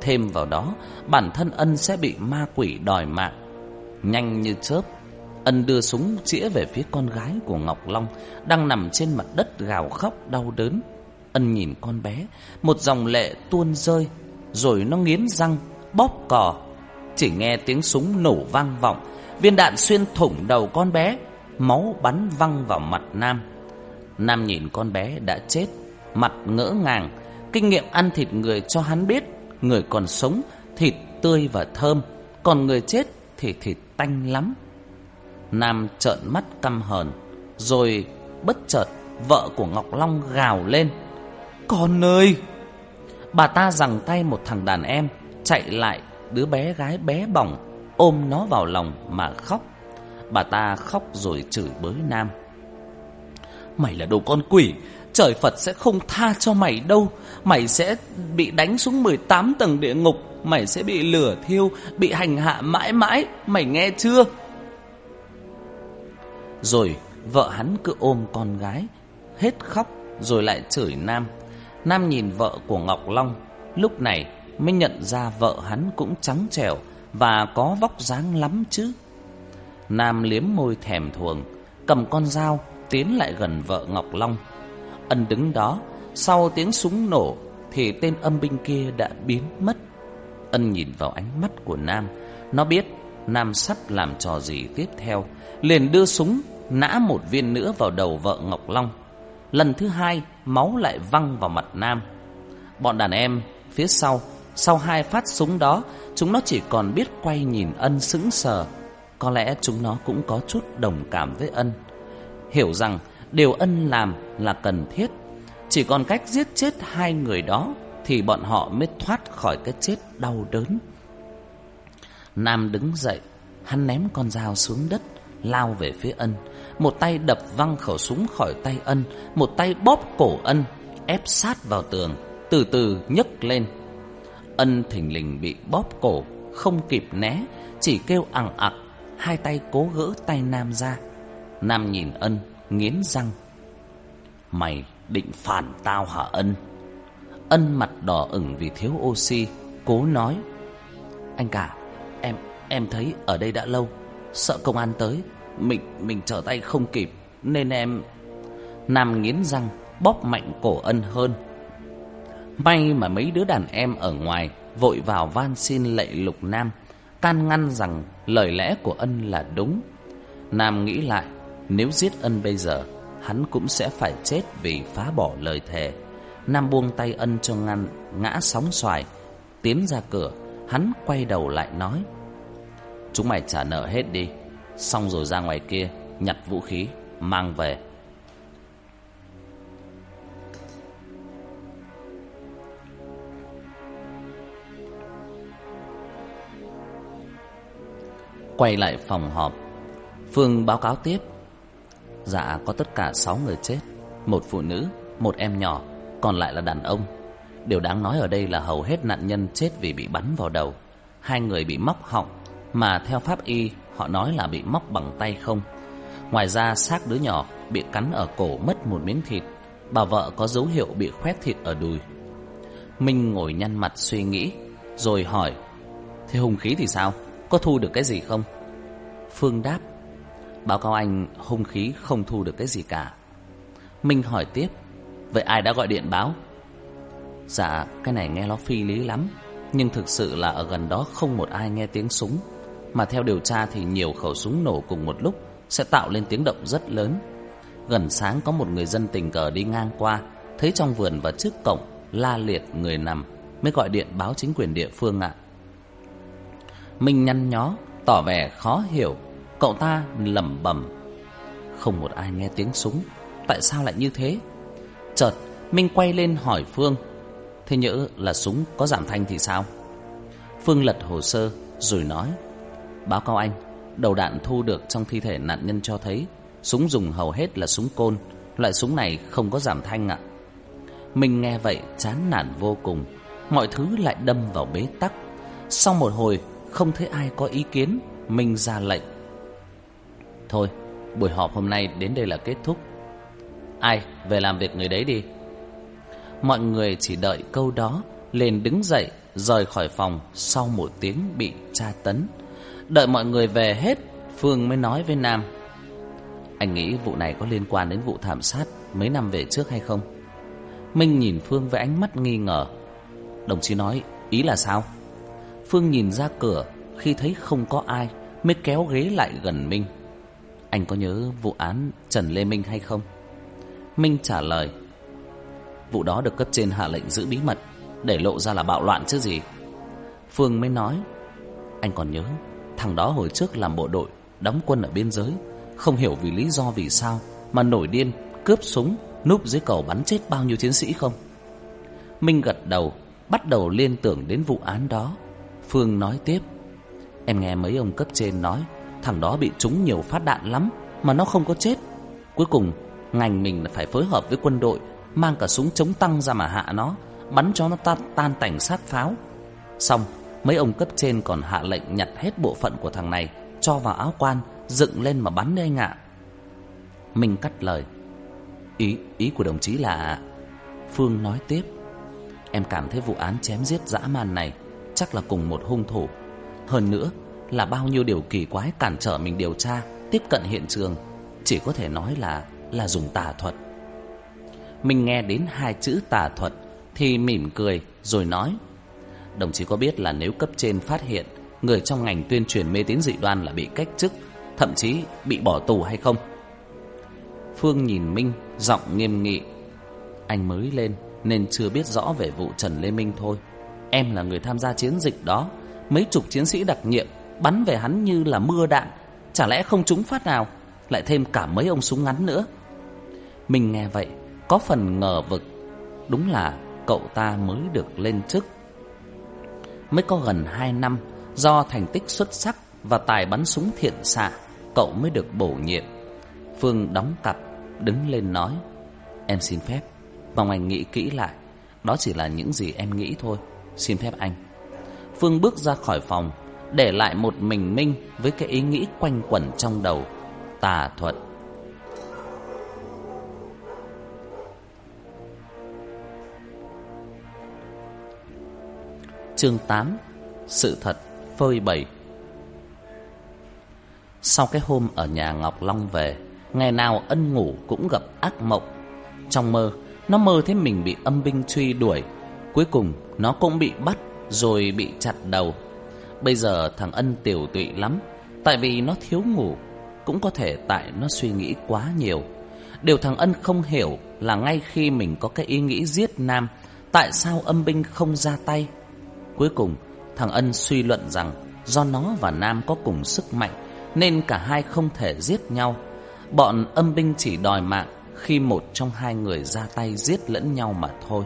Thêm vào đó, Bản thân Ân sẽ bị ma quỷ đòi mạng. Nhanh như chớp, Ân đưa súng chĩa về phía con gái của Ngọc Long Đang nằm trên mặt đất gào khóc đau đớn. Ân nhìn con bé, Một dòng lệ tuôn rơi, Rồi nó nghiến răng, Bóp cò. Chỉ nghe tiếng súng nổ vang vọng, Viên đạn xuyên thủng đầu con bé, Máu bắn văng vào mặt Nam. Nam nhìn con bé đã chết, Mặt ngỡ ngàng, Kinh nghiệm ăn thịt người cho hắn biết, Người còn sống, thịt tươi và thơm, Còn người chết thì thịt tanh lắm. Nam trợn mắt căm hờn, Rồi bất chợt Vợ của Ngọc Long gào lên. Con ơi! Bà ta giằng tay một thằng đàn em, Chạy lại đứa bé gái bé bỏng ôm nó vào lòng mà khóc. Bà ta khóc rồi chửi bới Nam. Mày là đồ con quỷ, trời Phật sẽ không tha cho mày đâu. Mày sẽ bị đánh xuống 18 tầng địa ngục, mày sẽ bị lửa thiêu, bị hành hạ mãi mãi, mày nghe chưa? Rồi vợ hắn cứ ôm con gái, hết khóc rồi lại chửi Nam. Nam nhìn vợ của Ngọc Long, lúc này mới nhận ra vợ hắn cũng trắng trẻo và có vóc dáng lắm chứ. Nam liếm môi thèm thuồng, cầm con dao tiến lại gần vợ Ngọc Long. Ân đứng đó, sau tiếng súng nổ thì tên âm binh kia đã biến mất. Ân nhìn vào ánh mắt của Nam, nó biết Nam sắp làm trò gì tiếp theo, liền đưa súng nã một viên nữa vào đầu vợ Ngọc Long. Lần thứ hai, máu lại văng vào mặt Nam. Bọn đàn em phía sau sau hai phát súng đó, chúng nó chỉ còn biết quay nhìn ân sững sờ. Có lẽ chúng nó cũng có chút đồng cảm với ân. Hiểu rằng điều ân làm là cần thiết. Chỉ còn cách giết chết hai người đó thì bọn họ mới thoát khỏi cái chết đau đớn. Nam đứng dậy, hắn ném con dao xuống đất, lao về phía ân. Một tay đập văng khẩu súng khỏi tay ân, một tay bóp cổ ân, ép sát vào tường, từ từ nhấc lên Ân thình lình bị bóp cổ, Không kịp né, Chỉ kêu ẳng ặc, Hai tay cố gỡ tay Nam ra. Nam nhìn Ân, nghiến răng. Mày định phản tao hả Ân? Ân mặt đỏ ửng vì thiếu oxy, Cố nói. Anh cả, Em em thấy ở đây đã lâu, Sợ công an tới, Mình mình trở tay không kịp, Nên em Nam nghiến răng, bóp mạnh cổ ân hơn. May mà mấy đứa đàn em ở ngoài vội vào van xin lệ Lục Nam, can ngăn rằng lời lẽ của ân là đúng. Nam nghĩ lại, nếu giết ân bây giờ, hắn cũng sẽ phải chết vì phá bỏ lời thề. Nam buông tay ân cho ngăn, ngã sóng xoài, tiến ra cửa, hắn quay đầu lại nói. Chúng mày trả nợ hết đi, xong rồi ra ngoài kia, nhặt vũ khí, mang về. Quay lại phòng họp. Phương báo cáo tiếp. Dạ có tất cả 6 người chết Một phụ nữ, một em nhỏ Còn lại là đàn ông. Điều đáng nói ở đây là hầu hết nạn nhân chết vì bị bắn vào đầu. Hai người bị móc họng Mà theo pháp y Họ nói là bị móc bằng tay không. Ngoài ra xác đứa nhỏ Bị cắn ở cổ mất một miếng thịt Bà vợ có dấu hiệu bị khoét thịt ở đùi. Minh ngồi nhăn mặt suy nghĩ Rồi hỏi Thế hung khí thì sao? Có thu được cái gì không? Phương đáp, Báo cáo anh hung khí không thu được cái gì cả. Minh hỏi tiếp, Vậy ai đã gọi điện báo? Dạ cái này nghe nó phi lý lắm, Nhưng thực sự là ở gần đó không một ai nghe tiếng súng. Mà theo điều tra thì nhiều khẩu súng nổ cùng một lúc Sẽ tạo lên tiếng động rất lớn. Gần sáng có một người dân tình cờ đi ngang qua, Thấy trong vườn và trước cổng La liệt người nằm, Mới gọi điện báo chính quyền địa phương ạ. Minh nhăn nhó, Tỏ vẻ khó hiểu, Cậu ta lẩm bẩm. Không một ai nghe tiếng súng, Tại sao lại như thế? Chợt, Minh quay lên hỏi Phương, Thế nhỡ là súng có giảm thanh thì sao? Phương lật hồ sơ, Rồi nói, Báo cáo anh, Đầu đạn thu được trong thi thể nạn nhân cho thấy, Súng dùng hầu hết là súng côn, Loại súng này không có giảm thanh ạ. À. Mình nghe vậy chán nản vô cùng, Mọi thứ lại đâm vào bế tắc. Sau một hồi không thấy ai có ý kiến Minh ra lệnh. Thôi, buổi họp hôm nay đến đây là kết thúc. Ai, về làm việc người đấy đi. Mọi người chỉ đợi câu đó Lên đứng dậy, Rời khỏi phòng Sau một tiếng bị tra tấn. Đợi mọi người về hết, Phương mới nói với Nam. Anh nghĩ vụ này có liên quan đến vụ thảm sát Mấy năm về trước hay không? Minh nhìn Phương với ánh mắt nghi ngờ. Đồng chí nói, ý là sao? Phương nhìn ra cửa, Khi thấy không có ai, Mới kéo ghế lại gần Minh. Anh có nhớ vụ án Trần Lê Minh hay không? Minh trả lời, Vụ đó được cấp trên hạ lệnh giữ bí mật, Để lộ ra là bạo loạn chứ gì. Phương mới nói, Anh còn nhớ, Thằng đó hồi trước làm bộ đội, Đóng quân ở biên giới, Không hiểu vì lý do vì sao Mà nổi điên, cướp súng, Núp dưới cầu bắn chết bao nhiêu chiến sĩ không? Minh gật đầu, Bắt đầu liên tưởng đến vụ án đó. Phương nói tiếp. Em nghe mấy ông cấp trên nói Thằng đó bị trúng nhiều phát đạn lắm Mà nó không có chết. Cuối cùng ngành mình phải phối hợp với quân đội Mang cả súng chống tăng ra mà hạ nó Bắn cho nó tan, tan tành sát pháo. Xong mấy ông cấp trên còn hạ lệnh Nhặt hết bộ phận của thằng này Cho vào áo quan Dựng lên mà bắn đi anh ạ. Mình cắt lời. Ý, ý của đồng chí là Phương nói tiếp. Em cảm thấy vụ án chém giết dã man này Chắc là cùng một hung thủ. Hơn nữa, là bao nhiêu điều kỳ quái cản trở mình điều tra, Tiếp cận hiện trường, Chỉ có thể nói là là dùng tà thuật. Mình nghe đến hai chữ tà thuật Thì mỉm cười rồi nói, Đồng chí có biết là nếu cấp trên phát hiện Người trong ngành tuyên truyền mê tín dị đoan là bị cách chức, Thậm chí bị bỏ tù hay không? Phương nhìn Minh, Giọng nghiêm nghị, Anh mới lên nên chưa biết rõ về vụ Trần Lê Minh thôi. Em là người tham gia chiến dịch đó. Mấy chục chiến sĩ đặc nhiệm Bắn về hắn như là mưa đạn. Chả lẽ không trúng phát nào? Lại thêm cả mấy ông súng ngắn nữa. Mình nghe vậy, Có phần ngờ vực. Đúng là cậu ta mới được lên chức. Mới có gần 2 năm, Do thành tích xuất sắc Và tài bắn súng thiện xạ, Cậu mới được bổ nhiệm. Phương đóng cặp, Đứng lên nói, Em xin phép, Mong anh nghĩ kỹ lại. Đó chỉ là những gì em nghĩ thôi xin phép anh. Phương bước ra khỏi phòng, Để lại một mình Minh Với cái ý nghĩ quanh quẩn trong đầu, Tà thuật. Chương 8 Sự thật phơi bày. Sau cái hôm ở nhà Ngọc Long về, Ngày nào ân ngủ cũng gặp ác mộng. Trong mơ, Nó mơ thấy mình bị âm binh truy đuổi Cuối cùng, nó cũng bị bắt, Rồi bị chặt đầu. Bây giờ thằng Ân tiểu tụy lắm, Tại vì nó thiếu ngủ, Cũng có thể tại nó suy nghĩ quá nhiều. Điều thằng Ân không hiểu Là ngay khi mình có cái ý nghĩ giết Nam, Tại sao âm binh không ra tay? Cuối cùng, Thằng Ân suy luận rằng Do nó và Nam có cùng sức mạnh, Nên cả hai không thể giết nhau. Bọn âm binh chỉ đòi mạng Khi một trong hai người ra tay giết lẫn nhau mà thôi.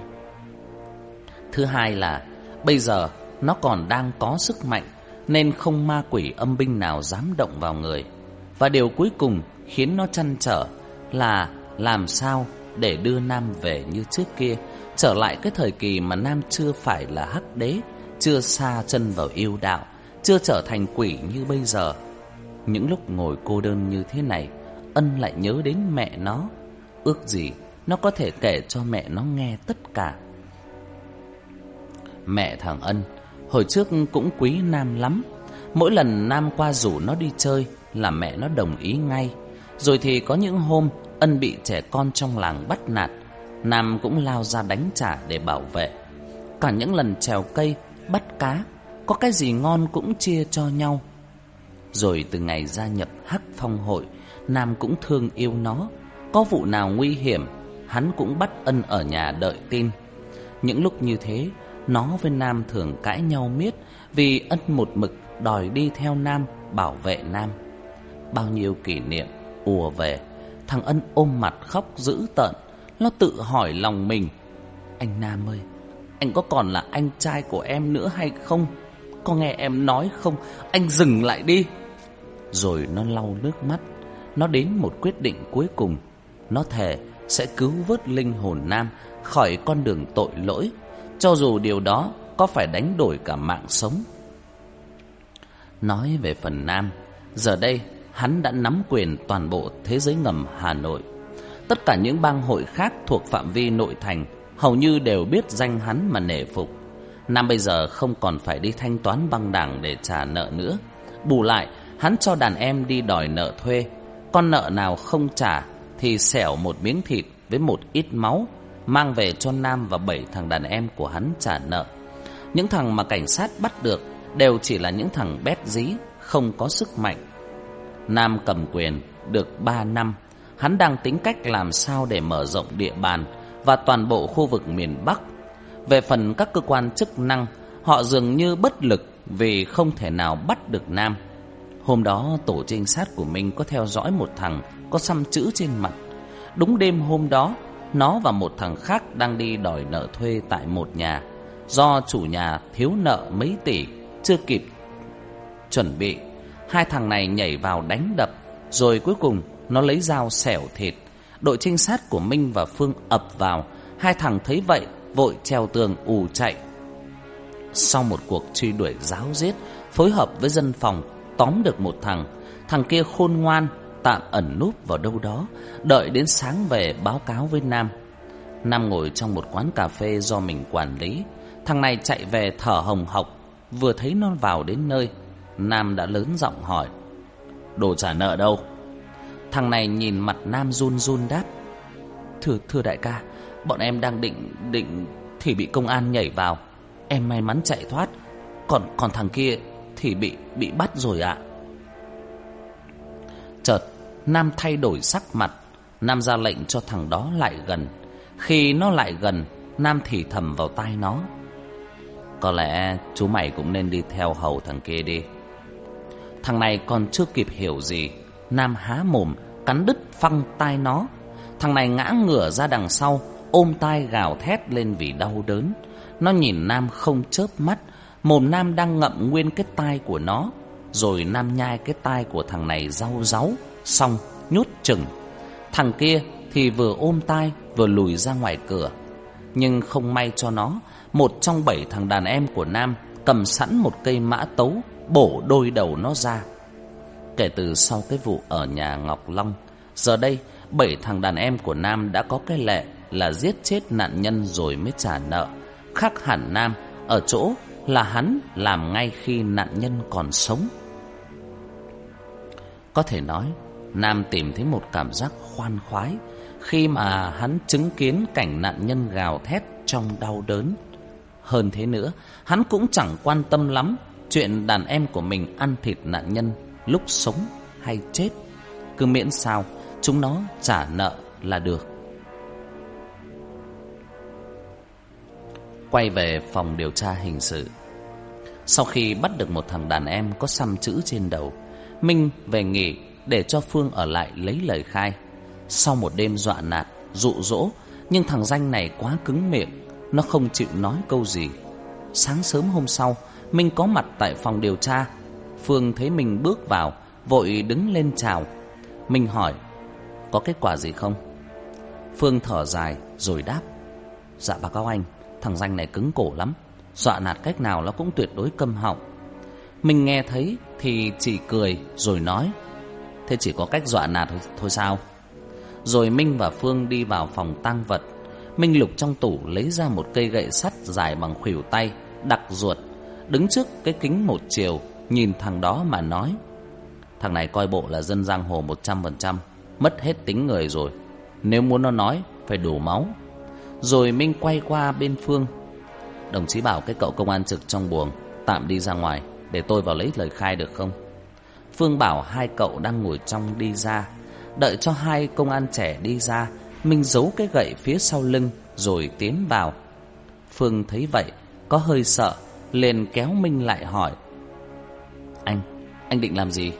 Thứ hai là bây giờ nó còn đang có sức mạnh nên không ma quỷ âm binh nào dám động vào người. Và điều cuối cùng khiến nó chăn trở là làm sao để đưa Nam về như trước kia, trở lại cái thời kỳ mà Nam chưa phải là hắc đế, chưa xa chân vào yêu đạo, chưa trở thành quỷ như bây giờ. Những lúc ngồi cô đơn như thế này, Ân lại nhớ đến mẹ nó. Ước gì nó có thể kể cho mẹ nó nghe tất cả mẹ thằng Ân. Hồi trước cũng quý Nam lắm. Mỗi lần Nam qua rủ nó đi chơi Là mẹ nó đồng ý ngay. Rồi thì có những hôm, Ân bị trẻ con trong làng bắt nạt. Nam cũng lao ra đánh trả để bảo vệ. Cả những lần trèo cây, Bắt cá, Có cái gì ngon cũng chia cho nhau. Rồi từ ngày gia nhập Hắc Phong Hội, Nam cũng thương yêu nó. Có vụ nào nguy hiểm, Hắn cũng bắt ân ở nhà đợi tin. Những lúc như thế nó với Nam thường cãi nhau miết Vì ân một mực đòi đi theo Nam, Bảo vệ Nam. Bao nhiêu kỷ niệm, ùa về, Thằng Ân ôm mặt khóc dữ tợn. Nó tự hỏi lòng mình, Anh Nam ơi, Anh có còn là anh trai của em nữa hay không? Có nghe em nói không? Anh dừng lại đi. Rồi nó lau nước mắt. Nó đến một quyết định cuối cùng. Nó thề sẽ cứu vớt linh hồn Nam Khỏi con đường tội lỗi. Cho dù điều đó có phải đánh đổi cả mạng sống. Nói về phần Nam, Giờ đây hắn đã nắm quyền toàn bộ thế giới ngầm Hà Nội. Tất cả những bang hội khác thuộc phạm vi nội thành Hầu như đều biết danh hắn mà nể phục. Nam bây giờ không còn phải đi thanh toán băng đảng để trả nợ nữa. Bù lại, hắn cho đàn em đi đòi nợ thuê. Con nợ nào không trả thì xẻo một miếng thịt với một ít máu mang về cho Nam và bảy thằng đàn em của hắn trả nợ. Những thằng mà cảnh sát bắt được đều chỉ là những thằng bét dí, không có sức mạnh. Nam cầm quyền được 3 năm, hắn đang tính cách làm sao để mở rộng địa bàn và toàn bộ khu vực miền Bắc. Về phần các cơ quan chức năng, họ dường như bất lực vì không thể nào bắt được Nam. Hôm đó tổ trinh sát của mình có theo dõi một thằng có xăm chữ trên mặt. Đúng đêm hôm đó, nó và một thằng khác đang đi đòi nợ thuê tại một nhà. Do chủ nhà thiếu nợ mấy tỷ, chưa kịp chuẩn bị, hai thằng này nhảy vào đánh đập, rồi cuối cùng nó lấy dao xẻo thịt. Đội trinh sát của minh và phương ập vào. Hai thằng thấy vậy, vội treo tường ù chạy. Sau một cuộc truy đuổi giáo giết, phối hợp với dân phòng tóm được một thằng. Thằng kia khôn ngoan tạm ẩn núp vào đâu đó Đợi đến sáng về báo cáo với Nam. Nam ngồi trong một quán cà phê do mình quản lý. Thằng này chạy về thở hồng hộc Vừa thấy nó vào đến nơi. Nam đã lớn giọng hỏi Đồ trả nợ đâu? Thằng này nhìn mặt Nam run run đáp Thưa, thưa đại ca Bọn em đang định định Thì bị công an nhảy vào. Em may mắn chạy thoát Còn còn thằng kia thì bị bị bắt rồi ạ. à. Nam thay đổi sắc mặt, Nam ra lệnh cho thằng đó lại gần. Khi nó lại gần, Nam thì thầm vào tai nó. Có lẽ chú mày cũng nên đi theo hầu thằng kia đi. Thằng này còn chưa kịp hiểu gì, Nam há mồm, Cắn đứt phăng tai nó. Thằng này ngã ngửa ra đằng sau, Ôm tai gào thét lên vì đau đớn. Nó nhìn Nam không chớp mắt, Mồm Nam đang ngậm nguyên cái tai của nó. Rồi Nam nhai cái tai của thằng này rau ráu Xong nhốt chừng. Thằng kia thì vừa ôm tai, Vừa lùi ra ngoài cửa. Nhưng không may cho nó, Một trong bảy thằng đàn em của Nam Cầm sẵn một cây mã tấu, Bổ đôi đầu nó ra. Kể từ sau cái vụ ở nhà Ngọc Long, Giờ đây Bảy thằng đàn em của Nam đã có cái lệ Là giết chết nạn nhân rồi mới trả nợ. Khác hẳn Nam, Ở chỗ là hắn làm ngay khi nạn nhân còn sống. Có thể nói Nam tìm thấy một cảm giác khoan khoái khi mà hắn chứng kiến cảnh nạn nhân gào thét trong đau đớn. Hơn thế nữa, hắn cũng chẳng quan tâm lắm chuyện đàn em của mình ăn thịt nạn nhân lúc sống hay chết. Cứ miễn sao chúng nó trả nợ là được. Quay về phòng điều tra hình sự. Sau khi bắt được một thằng đàn em có xăm chữ trên đầu, Minh về nghỉ để cho Phương ở lại lấy lời khai. Sau một đêm dọa nạt, dụ dỗ, nhưng thằng danh này quá cứng miệng, nó không chịu nói câu gì. Sáng sớm hôm sau, mình có mặt tại phòng điều tra. Phương thấy mình bước vào, vội đứng lên chào. Mình hỏi, có kết quả gì không? Phương thở dài rồi đáp, dạ bà cao anh, thằng danh này cứng cổ lắm, dọa nạt cách nào nó cũng tuyệt đối câm họng. Mình nghe thấy thì chỉ cười rồi nói Thế chỉ có cách dọa nạt thôi, thôi sao? Rồi Minh và Phương đi vào phòng tăng vật. Minh lục trong tủ lấy ra một cây gậy sắt dài bằng khuỷu tay Đặc ruột Đứng trước cái kính một chiều Nhìn thằng đó mà nói Thằng này coi bộ là dân giang hồ 100% Mất hết tính người rồi. Nếu muốn nó nói Phải đổ máu. Rồi Minh quay qua bên Phương Đồng chí bảo cái cậu công an trực trong buồng Tạm đi ra ngoài Để tôi vào lấy lời khai được không? Phương bảo hai cậu đang ngồi trong đi ra. Đợi cho hai công an trẻ đi ra Minh giấu cái gậy phía sau lưng, Rồi tiến vào. Phương thấy vậy, Có hơi sợ, liền kéo Minh lại hỏi. Anh Anh định làm gì?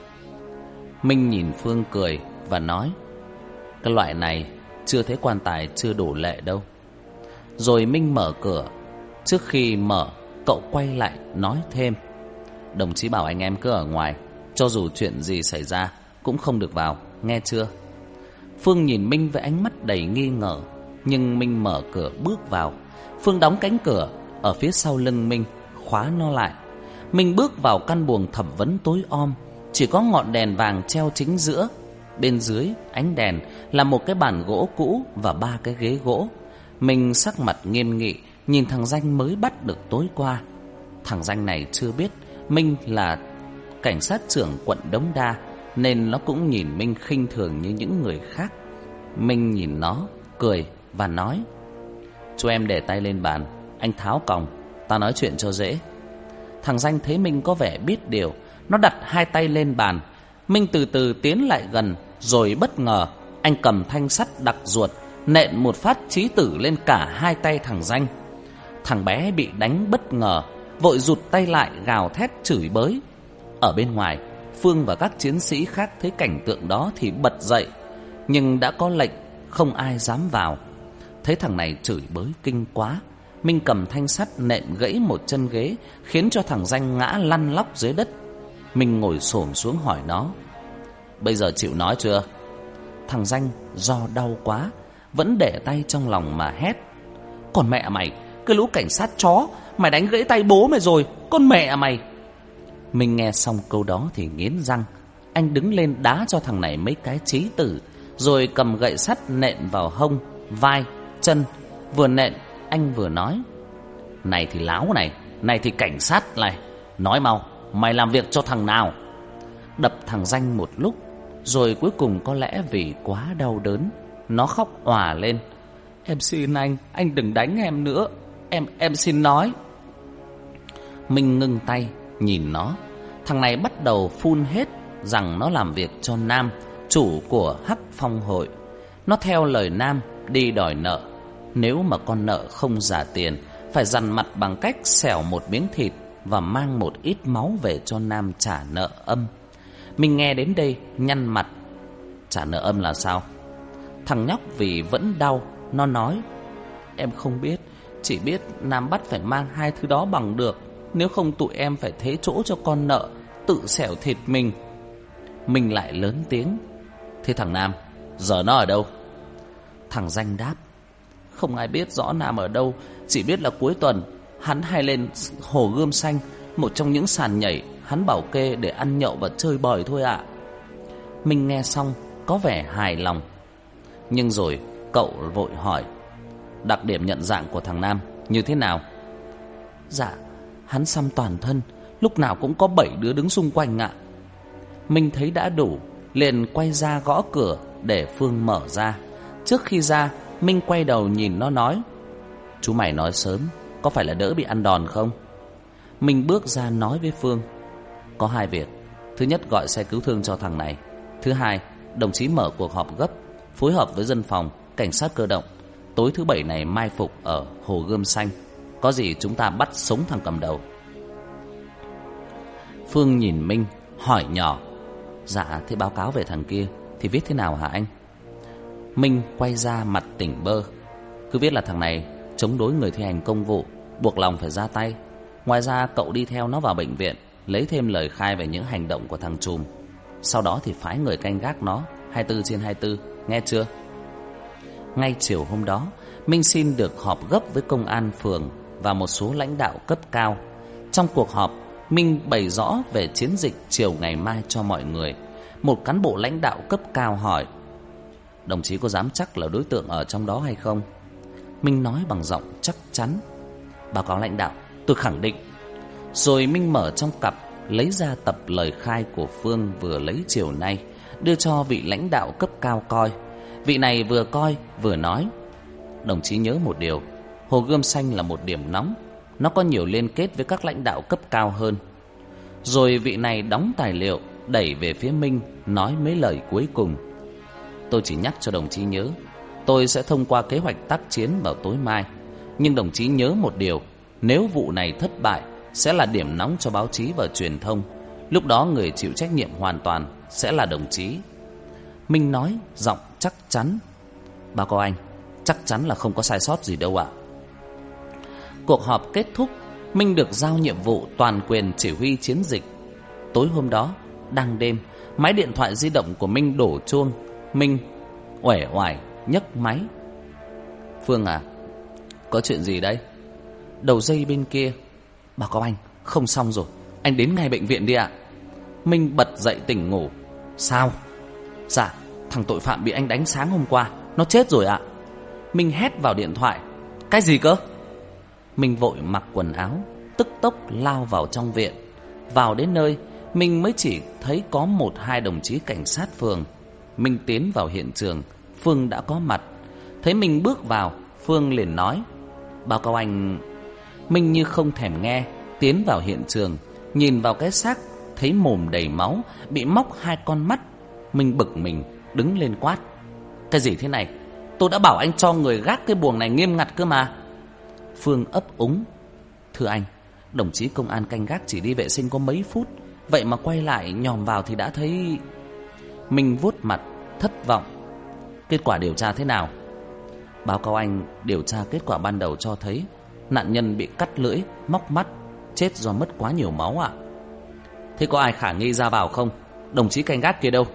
Minh nhìn Phương cười và nói, Cái loại này Chưa thấy quan tài chưa đủ lệ đâu. Rồi Minh mở cửa. Trước khi mở, Cậu quay lại nói thêm, Đồng chí bảo anh em cứ ở ngoài cho dù chuyện gì xảy ra, Cũng không được vào, Nghe chưa? Phương nhìn Minh với ánh mắt đầy nghi ngờ, Nhưng Minh mở cửa bước vào. Phương đóng cánh cửa, Ở phía sau lưng Minh, Khóa nó lại. Minh bước vào căn buồng thẩm vấn tối om. Chỉ có ngọn đèn vàng treo chính giữa. Bên dưới, ánh đèn Là một cái bàn gỗ cũ Và ba cái ghế gỗ. Minh sắc mặt nghiêm nghị, Nhìn thằng danh mới bắt được tối qua. Thằng danh này chưa biết Minh là cảnh sát trưởng quận Đống Đa nên nó cũng nhìn Minh khinh thường như những người khác. Minh nhìn nó, cười và nói Chú em để tay lên bàn, anh tháo còng, ta nói chuyện cho dễ. Thằng danh thấy Minh có vẻ biết điều, nó đặt hai tay lên bàn. Minh từ từ tiến lại gần, rồi bất ngờ, anh cầm thanh sắt đặc ruột, nện một phát trí tử lên cả hai tay thằng danh. Thằng bé bị đánh bất ngờ, vội rụt tay lại gào thét chửi bới ở bên ngoài, Phương và các chiến sĩ khác thấy cảnh tượng đó thì bật dậy, nhưng đã có lệnh không ai dám vào. Thấy thằng này chửi bới kinh quá, Minh cầm thanh sắt nện gãy một chân ghế, khiến cho thằng danh ngã lăn lóc dưới đất. Minh ngồi xổm xuống hỏi nó: "Bây giờ chịu nói chưa?" Thằng danh do đau quá, vẫn để tay trong lòng mà hét: "Còn mẹ mày, cái lũ cảnh sát chó, mày đánh gãy tay bố mày rồi, con mẹ mày!" Mình nghe xong câu đó thì nghiến răng. Anh đứng lên đá cho thằng này mấy cái trí tử Rồi cầm gậy sắt nện vào hông Vai, chân. Vừa nện anh vừa nói Này thì láo này Này thì cảnh sát này. Nói mau mày làm việc cho thằng nào? Đập thằng danh một lúc Rồi cuối cùng có lẽ vì quá đau đớn Nó khóc òa lên. Em xin anh, anh đừng đánh em nữa. Em, em xin nói. Minh ngưng tay, nhìn nó. Thằng này bắt đầu phun hết rằng nó làm việc cho Nam, chủ của Hắc Phong Hội. Nó theo lời Nam đi đòi nợ. Nếu mà con nợ không trả tiền, phải dằn mặt bằng cách xẻo một miếng thịt và mang một ít máu về cho Nam trả nợ âm. Mình nghe đến đây, nhăn mặt. Trả nợ âm là sao? Thằng nhóc vì vẫn đau, nó nói. Em không biết, chỉ biết Nam bắt phải mang hai thứ đó bằng được. Nếu không tụi em phải thế chỗ cho con nợ, Tự xẻo thịt mình. Mình lại lớn tiếng. Thế thằng Nam, Giờ nó ở đâu? Thằng danh đáp. Không ai biết rõ Nam ở đâu, Chỉ biết là cuối tuần, Hắn hay lên hồ gươm xanh, Một trong những sàn nhảy Hắn bảo kê để ăn nhậu và chơi bời thôi ạ. Mình nghe xong, Có vẻ hài lòng. Nhưng rồi, cậu vội hỏi, Đặc điểm nhận dạng của thằng Nam như thế nào? Dạ Hắn xăm toàn thân, Lúc nào cũng có bảy đứa đứng xung quanh ạ. Minh thấy đã đủ, Liền quay ra gõ cửa Để Phương mở ra. Trước khi ra, Minh quay đầu nhìn nó nói, Chú mày nói sớm, Có phải là đỡ bị ăn đòn không? Minh bước ra nói với Phương, Có hai việc. Thứ nhất, gọi xe cứu thương cho thằng này. Thứ hai, Đồng chí mở cuộc họp gấp, Phối hợp với dân phòng, Cảnh sát cơ động. Tối thứ bảy này mai phục ở Hồ Gươm Xanh. Có gì chúng ta bắt sống thằng cầm đầu? Phương nhìn Minh, hỏi nhỏ. Dạ thế báo cáo về thằng kia, Thì viết thế nào hả anh? Minh quay ra mặt tỉnh bơ. Cứ viết là thằng này Chống đối người thi hành công vụ, Buộc lòng phải ra tay. Ngoài ra, cậu đi theo nó vào bệnh viện, Lấy thêm lời khai về những hành động của thằng trùm. Sau đó thì phái người canh gác nó 24 trên 24 Nghe chưa? Ngay chiều hôm đó, Minh xin được họp gấp với công an phường và một số lãnh đạo cấp cao. Trong cuộc họp, Minh bày rõ về chiến dịch chiều ngày mai cho mọi người. Một cán bộ lãnh đạo cấp cao hỏi, đồng chí có dám chắc là đối tượng ở trong đó hay không? Minh nói bằng giọng chắc chắn. Báo cáo lãnh đạo, tôi khẳng định. Rồi Minh mở trong cặp, lấy ra tập lời khai của Phương vừa lấy chiều nay, đưa cho vị lãnh đạo cấp cao coi. Vị này vừa coi, vừa nói. Đồng chí nhớ một điều, Hồ Gươm Xanh là một điểm nóng, nó có nhiều liên kết với các lãnh đạo cấp cao hơn. Rồi vị này đóng tài liệu, đẩy về phía Minh, nói mấy lời cuối cùng. Tôi chỉ nhắc cho đồng chí nhớ, tôi sẽ thông qua kế hoạch tác chiến vào tối mai. Nhưng đồng chí nhớ một điều, nếu vụ này thất bại, sẽ là điểm nóng cho báo chí và truyền thông. Lúc đó người chịu trách nhiệm hoàn toàn sẽ là đồng chí. Minh nói, giọng chắc chắn. Bà có anh, chắc chắn là không có sai sót gì đâu ạ. Cuộc họp kết thúc, Minh được giao nhiệm vụ toàn quyền chỉ huy chiến dịch. Tối hôm đó, đang đêm, máy điện thoại di động của Minh đổ chuông. Minh uể oải nhấc máy. Phương à, có chuyện gì đây? Đầu dây bên kia. Bà có anh, không xong rồi. Anh đến ngay bệnh viện đi ạ. Minh bật dậy tỉnh ngủ. Sao? Dạ, thằng tội phạm bị anh đánh sáng hôm qua. Nó chết rồi ạ. Minh hét vào điện thoại. Cái gì cơ? Mình vội mặc quần áo, Tức tốc lao vào trong viện. Vào đến nơi, Mình mới chỉ thấy có một hai đồng chí cảnh sát phường. Mình tiến vào hiện trường, Phương đã có mặt. Thấy mình bước vào, Phương liền nói, Báo cáo anh. Mình như không thèm nghe, Tiến vào hiện trường, Nhìn vào cái xác, Thấy mồm đầy máu, Bị móc hai con mắt. Mình bực mình, Đứng lên quát, Cái gì thế này? Tôi đã bảo anh cho người gác cái buồng này nghiêm ngặt cơ mà. Phương ấp úng. Thưa anh, đồng chí công an canh gác chỉ đi vệ sinh có mấy phút, vậy mà quay lại nhòm vào thì đã thấy... Mình vuốt mặt, thất vọng. Kết quả điều tra thế nào? Báo cáo anh, điều tra kết quả ban đầu cho thấy nạn nhân bị cắt lưỡi, móc mắt, chết do mất quá nhiều máu ạ. Thế có ai khả nghi ra vào không? Đồng chí canh gác kia đâu?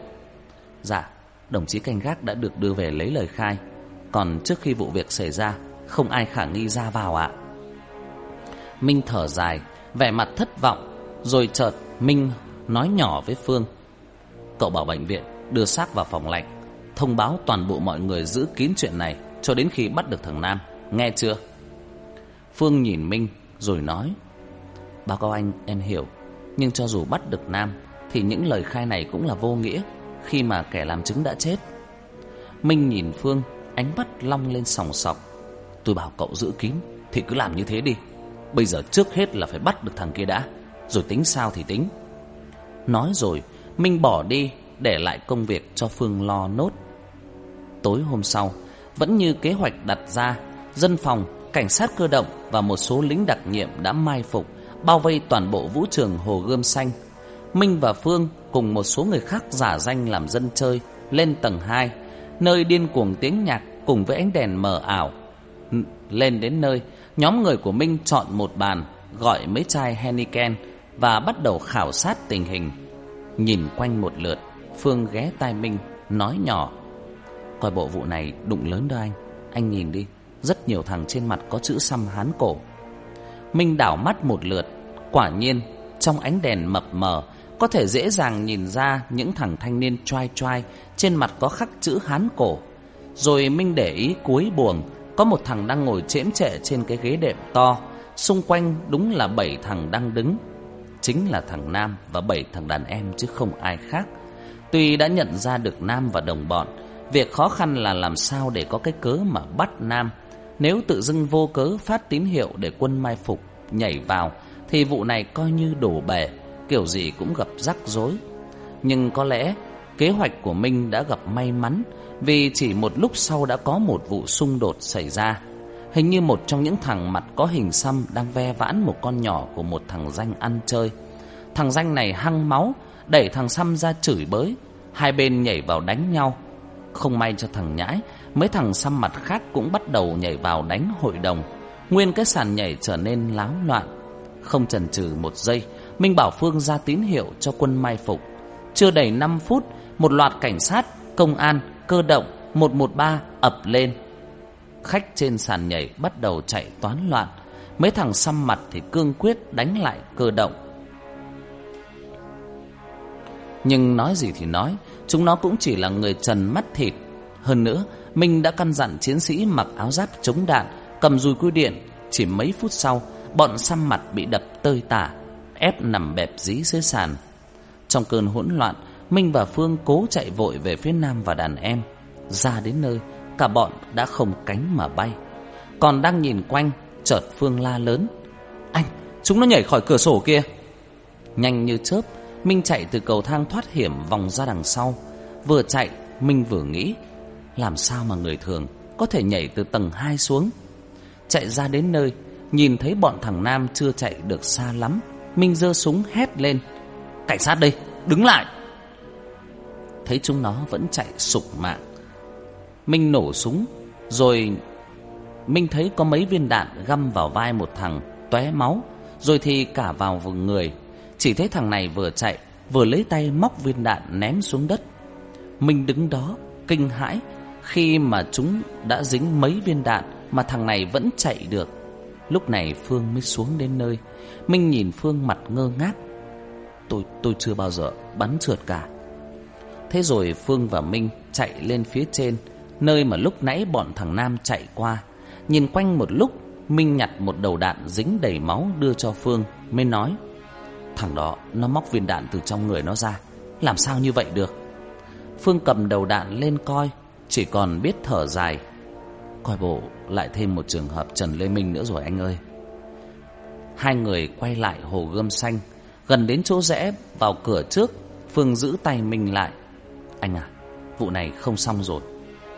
Dạ, đồng chí canh gác đã được đưa về lấy lời khai. Còn trước khi vụ việc xảy ra, không ai khả nghi ra vào ạ. Minh thở dài, vẻ mặt thất vọng, rồi chợt Minh nói nhỏ với Phương. Cậu bảo bệnh viện đưa xác vào phòng lạnh, thông báo toàn bộ mọi người giữ kín chuyện này cho đến khi bắt được thằng Nam, nghe chưa? Phương nhìn Minh rồi nói, báo cáo anh em hiểu, nhưng cho dù bắt được Nam thì những lời khai này cũng là vô nghĩa khi mà kẻ làm chứng đã chết. Minh nhìn Phương, ánh mắt long lên sòng sọc, Tôi bảo cậu giữ kín Thì cứ làm như thế đi. Bây giờ trước hết là phải bắt được thằng kia đã Rồi tính sao thì tính. Nói rồi Minh bỏ đi Để lại công việc cho Phương lo nốt. Tối hôm sau Vẫn như kế hoạch đặt ra Dân phòng, cảnh sát cơ động Và một số lính đặc nhiệm đã mai phục Bao vây toàn bộ vũ trường Hồ Gươm Xanh. Minh và Phương cùng một số người khác giả danh làm dân chơi lên tầng 2, nơi điên cuồng tiếng nhạc cùng với ánh đèn mờ ảo lên đến nơi, nhóm người của Minh chọn một bàn, gọi mấy chai Henneken và bắt đầu khảo sát tình hình. Nhìn quanh một lượt, Phương ghé tai Minh, nói nhỏ. Coi bộ vụ này đụng lớn đó anh, anh nhìn đi, rất nhiều thằng trên mặt có chữ xăm hán cổ. Minh đảo mắt một lượt, quả nhiên trong ánh đèn mập mờ có thể dễ dàng nhìn ra những thằng thanh niên trai trai trên mặt có khắc chữ hán cổ. Rồi Minh để ý cuối buồng có một thằng đang ngồi chễm chệ trên cái ghế đệm to. Xung quanh đúng là bảy thằng đang đứng. Chính là thằng Nam và bảy thằng đàn em chứ không ai khác. Tuy đã nhận ra được Nam và đồng bọn, Việc khó khăn là làm sao để có cái cớ mà bắt Nam. Nếu tự dưng vô cớ phát tín hiệu để quân mai phục, nhảy vào, Thì vụ này coi như đổ bể, Kiểu gì cũng gặp rắc rối. Nhưng có lẽ kế hoạch của Minh đã gặp may mắn vì chỉ một lúc sau đã có một vụ xung đột xảy ra. Hình như một trong những thằng mặt có hình xăm Đang ve vãn một con nhỏ của một thằng danh ăn chơi. Thằng danh này hăng máu Đẩy thằng xăm ra chửi bới. Hai bên nhảy vào đánh nhau. Không may cho thằng nhãi Mấy thằng xăm mặt khác cũng bắt đầu nhảy vào đánh hội đồng. Nguyên cái sàn nhảy trở nên láo loạn. Không chần chừ một giây Minh Bảo Phương ra tín hiệu cho quân mai phục. Chưa đầy 5 phút Một loạt cảnh sát, công an cơ động 113 ập lên. Khách trên sàn nhảy bắt đầu chạy toán loạn. Mấy thằng xăm mặt thì cương quyết đánh lại cơ động. Nhưng nói gì thì nói, Chúng nó cũng chỉ là người trần mắt thịt. Hơn nữa mình đã căn dặn chiến sĩ mặc áo giáp chống đạn, Cầm dùi cui điện. Chỉ mấy phút sau, Bọn xăm mặt bị đập tơi tả, Ép nằm bẹp dí dưới sàn. Trong cơn hỗn loạn Minh và Phương cố chạy vội về phía Nam và đàn em. Ra đến nơi, Cả bọn đã không cánh mà bay. Còn đang nhìn quanh, Chợt Phương la lớn. Anh, chúng nó nhảy khỏi cửa sổ kia. Nhanh như chớp, Minh chạy từ cầu thang thoát hiểm vòng ra đằng sau. Vừa chạy, Minh vừa nghĩ, Làm sao mà người thường Có thể nhảy từ tầng 2 xuống? Chạy ra đến nơi, Nhìn thấy bọn thằng Nam chưa chạy được xa lắm, Minh giơ súng hét lên, Cảnh sát đây, đứng lại! thấy chúng nó vẫn chạy sục mạng. Minh nổ súng, Rồi Minh thấy có mấy viên đạn găm vào vai một thằng tóe máu, Rồi thì cả vào vùng người. Chỉ thấy thằng này vừa chạy, Vừa lấy tay móc viên đạn ném xuống đất. Minh đứng đó, Kinh hãi Khi mà chúng đã dính mấy viên đạn Mà thằng này vẫn chạy được. Lúc này Phương mới xuống đến nơi. Minh nhìn Phương mặt ngơ ngác. Tôi tôi chưa bao giờ bắn trượt cả. Thế rồi Phương và Minh chạy lên phía trên, Nơi mà lúc nãy bọn thằng Nam chạy qua. Nhìn quanh một lúc, Minh nhặt một đầu đạn dính đầy máu đưa cho Phương, Mới nói, Thằng đó, nó móc viên đạn từ trong người nó ra, Làm sao như vậy được? Phương cầm đầu đạn lên coi, Chỉ còn biết thở dài, Coi bộ, lại thêm một trường hợp Trần Lê Minh nữa rồi anh ơi. Hai người quay lại hồ gươm xanh, Gần đến chỗ rẽ vào cửa trước, Phương giữ tay mình lại anh à Vụ này không xong rồi.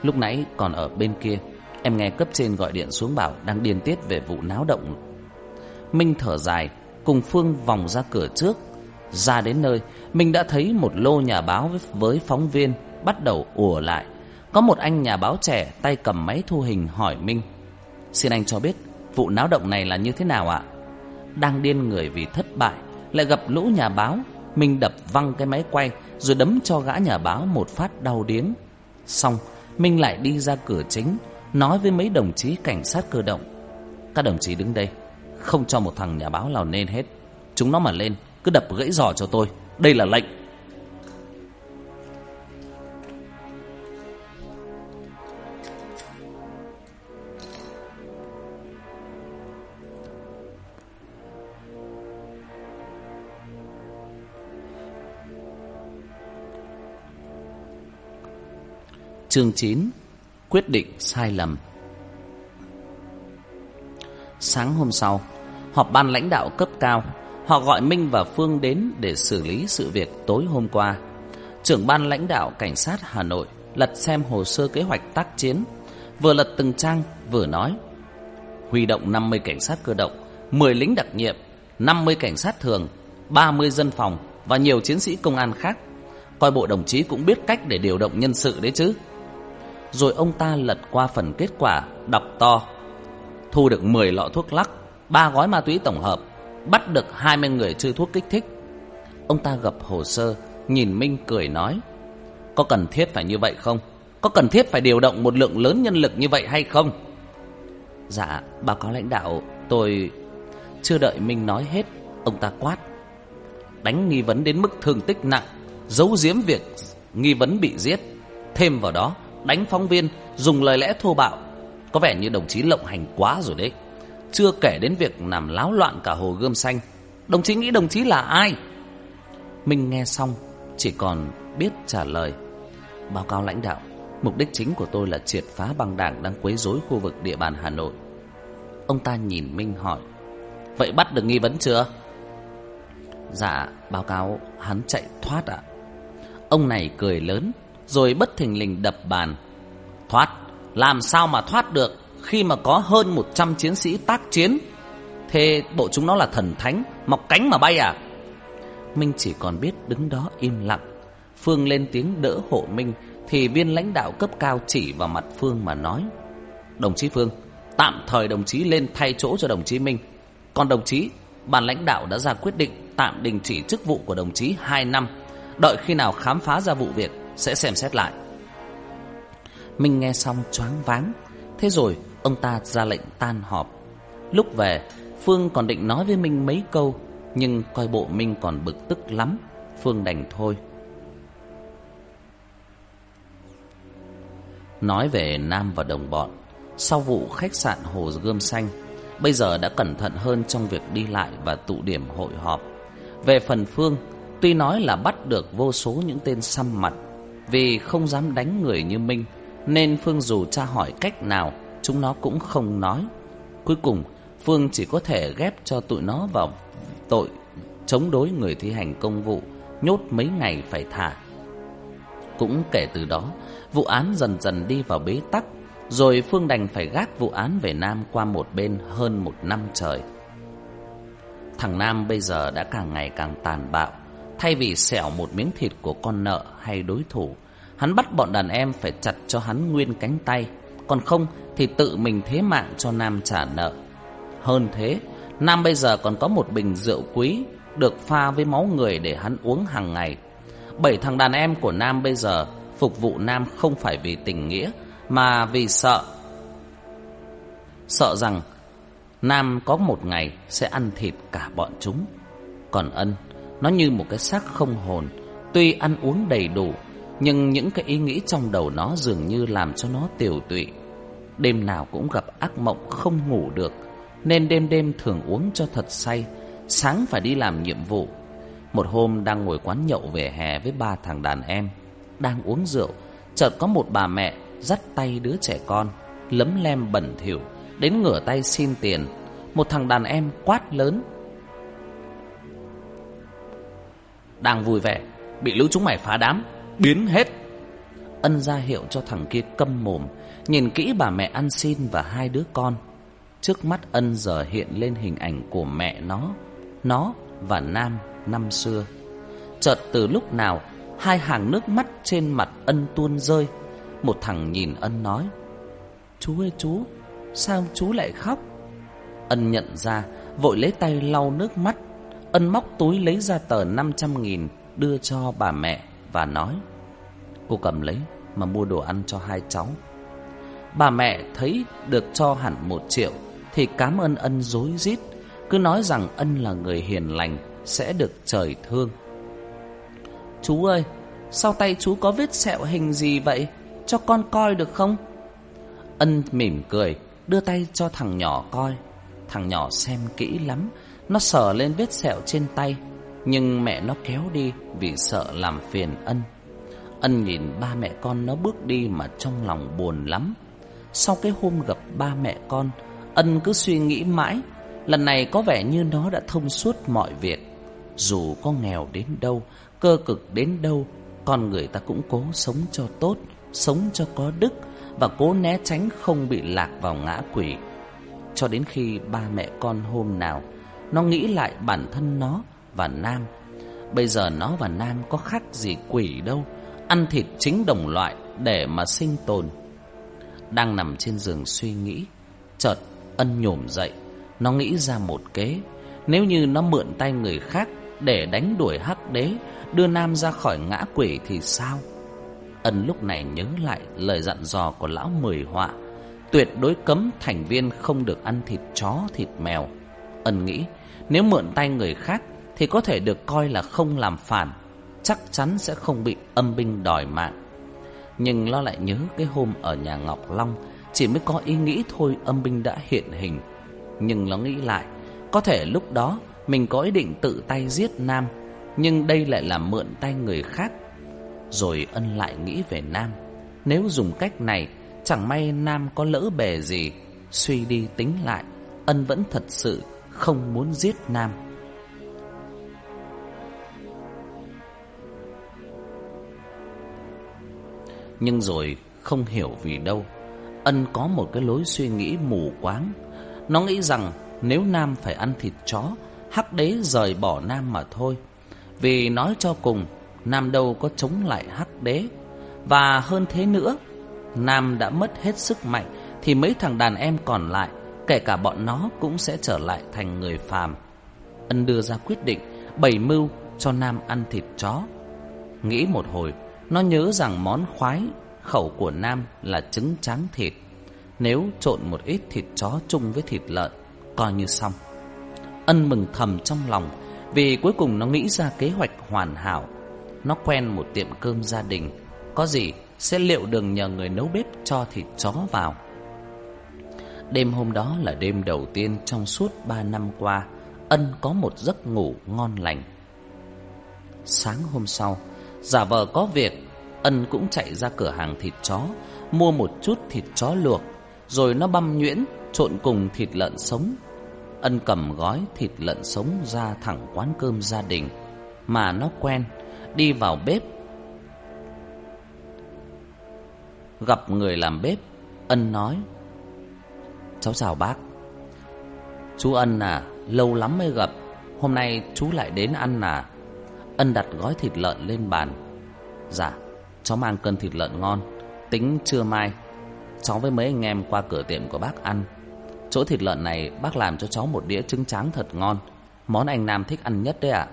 Lúc nãy còn ở bên kia, Em nghe cấp trên gọi điện xuống bảo Đang điên tiết về vụ náo động. Minh thở dài, Cùng Phương vòng ra cửa trước. Ra đến nơi Mình đã thấy một lô nhà báo với phóng viên Bắt đầu ùa lại. Có một anh nhà báo trẻ tay cầm máy thu hình hỏi Minh, Xin anh cho biết, Vụ náo động này là như thế nào ạ? Đang điên người vì thất bại, Lại gặp lũ nhà báo. Minh đập văng cái máy quay rồi đấm cho gã nhà báo một phát đau điếng. Xong, Minh lại đi ra cửa chính, nói với mấy đồng chí cảnh sát cơ động. Các đồng chí đứng đây, không cho một thằng nhà báo nào lên hết. Chúng nó mà lên, cứ đập gãy giò cho tôi. Đây là lệnh. Chương 9 Quyết định sai lầm. Sáng hôm sau, Họp ban lãnh đạo cấp cao, Họ gọi Minh và Phương đến để xử lý sự việc tối hôm qua. Trưởng ban lãnh đạo cảnh sát Hà Nội Lật xem hồ sơ kế hoạch tác chiến, Vừa lật từng trang, vừa nói, Huy động 50 cảnh sát cơ động 10 lính đặc nhiệm 50 cảnh sát thường 30 dân phòng Và nhiều chiến sĩ công an khác. Coi bộ đồng chí cũng biết cách để điều động nhân sự đấy chứ. Rồi ông ta lật qua phần kết quả, Đọc to. Thu được 10 lọ thuốc lắc, ba gói ma túy tổng hợp, Bắt được 20 người chơi thuốc kích thích. Ông ta gập hồ sơ, Nhìn Minh cười nói, Có cần thiết phải như vậy không? Có cần thiết phải điều động một lượng lớn nhân lực như vậy hay không? Dạ báo cáo lãnh đạo, Tôi Chưa đợi Minh nói hết. Ông ta quát, Đánh nghi vấn đến mức thương tích nặng, Giấu giếm việc nghi vấn bị giết, Thêm vào đó đánh phóng viên, dùng lời lẽ thô bạo. Có vẻ như đồng chí lộng hành quá rồi đấy. Chưa kể đến việc làm láo loạn cả hồ gươm xanh. Đồng chí nghĩ đồng chí là ai? Minh nghe xong, chỉ còn biết trả lời. Báo cáo lãnh đạo, mục đích chính của tôi là triệt phá băng đảng đang quấy rối khu vực địa bàn Hà Nội. Ông ta nhìn Minh hỏi, vậy bắt được nghi vấn chưa? Dạ, báo cáo hắn chạy thoát ạ. À? Ông này cười lớn, rồi bất thình lình đập bàn. Thoát, làm sao mà thoát được khi mà có hơn 100 chiến sĩ tác chiến? Thế bộ chúng nó là thần thánh, mọc cánh mà bay à? Minh chỉ còn biết đứng đó im lặng. Phương lên tiếng đỡ hộ Minh thì viên lãnh đạo cấp cao chỉ vào mặt Phương mà nói. Đồng chí Phương, tạm thời đồng chí lên thay chỗ cho đồng chí Minh. Còn đồng chí, ban lãnh đạo đã ra quyết định tạm đình chỉ chức vụ của đồng chí 2 năm, đợi khi nào khám phá ra vụ việc sẽ xem xét lại. Mình nghe xong choáng váng. Thế rồi, ông ta ra lệnh tan họp. Lúc về, Phương còn định nói với mình mấy câu, Nhưng coi bộ mình còn bực tức lắm. Phương đành thôi. Nói về Nam và đồng bọn, Sau vụ khách sạn Hồ Gươm Xanh, Bây giờ đã cẩn thận hơn trong việc đi lại và tụ điểm hội họp. Về phần Phương, Tuy nói là bắt được vô số những tên xăm mặt vì không dám đánh người như Minh, Nên Phương dù tra hỏi cách nào, Chúng nó cũng không nói. Cuối cùng, Phương chỉ có thể ghép cho tụi nó vào tội Chống đối người thi hành công vụ, Nhốt mấy ngày phải thả. Cũng kể từ đó, Vụ án dần dần đi vào bế tắc, Rồi Phương đành phải gác vụ án về Nam Qua một bên hơn một năm trời. Thằng Nam bây giờ đã càng ngày càng tàn bạo, Thay vì xẻo một miếng thịt của con nợ hay đối thủ Hắn bắt bọn đàn em phải chặt cho hắn nguyên cánh tay. Còn không thì tự mình thế mạng cho Nam trả nợ. Hơn thế, Nam bây giờ còn có một bình rượu quý Được pha với máu người để hắn uống hàng ngày. Bảy thằng đàn em của Nam bây giờ Phục vụ Nam không phải vì tình nghĩa, Mà vì sợ. Sợ rằng Nam có một ngày sẽ ăn thịt cả bọn chúng. Còn Ân, Nó như một cái xác không hồn, Tuy ăn uống đầy đủ nhưng những cái ý nghĩ trong đầu nó dường như làm cho nó tiểu tụy. Đêm nào cũng gặp ác mộng không ngủ được, Nên đêm đêm thường uống cho thật say, Sáng phải đi làm nhiệm vụ. Một hôm đang ngồi quán nhậu về hè với ba thằng đàn em, Đang uống rượu, Chợt có một bà mẹ dắt tay đứa trẻ con, Lấm lem bẩn thỉu, Đến ngửa tay xin tiền. Một thằng đàn em quát lớn, Đang vui vẻ, Bị lũ chúng mày phá đám biến hết. Ân ra hiệu cho thằng kia câm mồm, Nhìn kỹ bà mẹ ăn xin và hai đứa con. Trước mắt ân giờ hiện lên hình ảnh của mẹ nó Nó và Nam năm xưa. Chợt từ lúc nào, Hai hàng nước mắt trên mặt ân tuôn rơi. Một thằng nhìn ân nói, Chú ơi chú, Sao chú lại khóc? Ân nhận ra, Vội lấy tay lau nước mắt. Ân móc túi lấy ra tờ 500 nghìn Đưa cho bà mẹ và nói Cô cầm lấy mà mua đồ ăn cho hai cháu. Bà mẹ thấy được cho hẳn một triệu Thì cảm ơn ân dối rít, Cứ nói rằng ân là người hiền lành Sẽ được trời thương. Chú ơi, sau tay chú có vết sẹo hình gì vậy? Cho con coi được không? Ân mỉm cười, Đưa tay cho thằng nhỏ coi. Thằng nhỏ xem kỹ lắm, Nó sờ lên vết sẹo trên tay, Nhưng mẹ nó kéo đi Vì sợ làm phiền ân. Ân nhìn ba mẹ con nó bước đi mà trong lòng buồn lắm. Sau cái hôm gặp ba mẹ con, Ân cứ suy nghĩ mãi, Lần này có vẻ như nó đã thông suốt mọi việc. Dù có nghèo đến đâu, Cơ cực đến đâu, Con người ta cũng cố sống cho tốt, Sống cho có đức Và cố né tránh không bị lạc vào ngã quỷ Cho đến khi ba mẹ con hôm nào, Nó nghĩ lại bản thân nó và Nam. Bây giờ nó và Nam có khác gì quỷ đâu ăn thịt chính đồng loại để mà sinh tồn. Đang nằm trên giường suy nghĩ, chợt ân nhổm dậy, nó nghĩ ra một kế. Nếu như nó mượn tay người khác để đánh đuổi hắc đế, đưa nam ra khỏi ngã quỷ thì sao? Ân lúc này nhớ lại lời dặn dò của lão mười họa, tuyệt đối cấm thành viên không được ăn thịt chó, thịt mèo. Ân nghĩ, nếu mượn tay người khác thì có thể được coi là không làm phản chắc chắn sẽ không bị âm binh đòi mạng. Nhưng lo lại nhớ cái hôm ở nhà Ngọc Long, chỉ mới có ý nghĩ thôi âm binh đã hiện hình. Nhưng nó nghĩ lại, có thể lúc đó mình có ý định tự tay giết Nam, nhưng đây lại là mượn tay người khác. Rồi ân lại nghĩ về Nam, nếu dùng cách này, chẳng may Nam có lỡ bề gì, suy đi tính lại, ân vẫn thật sự không muốn giết Nam. Nhưng rồi không hiểu vì đâu. Ân có một cái lối suy nghĩ mù quáng. Nó nghĩ rằng nếu Nam phải ăn thịt chó, Hắc đế rời bỏ Nam mà thôi. Vì nói cho cùng, Nam đâu có chống lại Hắc đế. Và hơn thế nữa, Nam đã mất hết sức mạnh Thì mấy thằng đàn em còn lại, Kể cả bọn nó cũng sẽ trở lại thành người phàm. Ân đưa ra quyết định Bày mưu cho Nam ăn thịt chó. Nghĩ một hồi nó nhớ rằng món khoái khẩu của Nam là trứng tráng thịt. Nếu trộn một ít thịt chó chung với thịt lợn, coi như xong. Ân mừng thầm trong lòng vì cuối cùng nó nghĩ ra kế hoạch hoàn hảo. Nó quen một tiệm cơm gia đình, có gì sẽ liệu đường nhờ người nấu bếp cho thịt chó vào. Đêm hôm đó là đêm đầu tiên trong suốt ba năm qua, Ân có một giấc ngủ ngon lành. Sáng hôm sau, Giả vờ có việc, Ân cũng chạy ra cửa hàng thịt chó, Mua một chút thịt chó luộc, Rồi nó băm nhuyễn, Trộn cùng thịt lợn sống. Ân cầm gói thịt lợn sống ra thẳng quán cơm gia đình, Mà nó quen, Đi vào bếp. Gặp người làm bếp, Ân nói, Cháu chào bác. Chú Ân à Lâu lắm mới gặp, Hôm nay chú lại đến ăn à? Ân đặt gói thịt lợn lên bàn. Dạ Cháu mang cân thịt lợn ngon, Tính trưa mai. Cháu với mấy anh em qua cửa tiệm của bác ăn. Chỗ thịt lợn này bác làm cho cháu một đĩa trứng tráng thật ngon. Món anh Nam thích ăn nhất đấy ạ.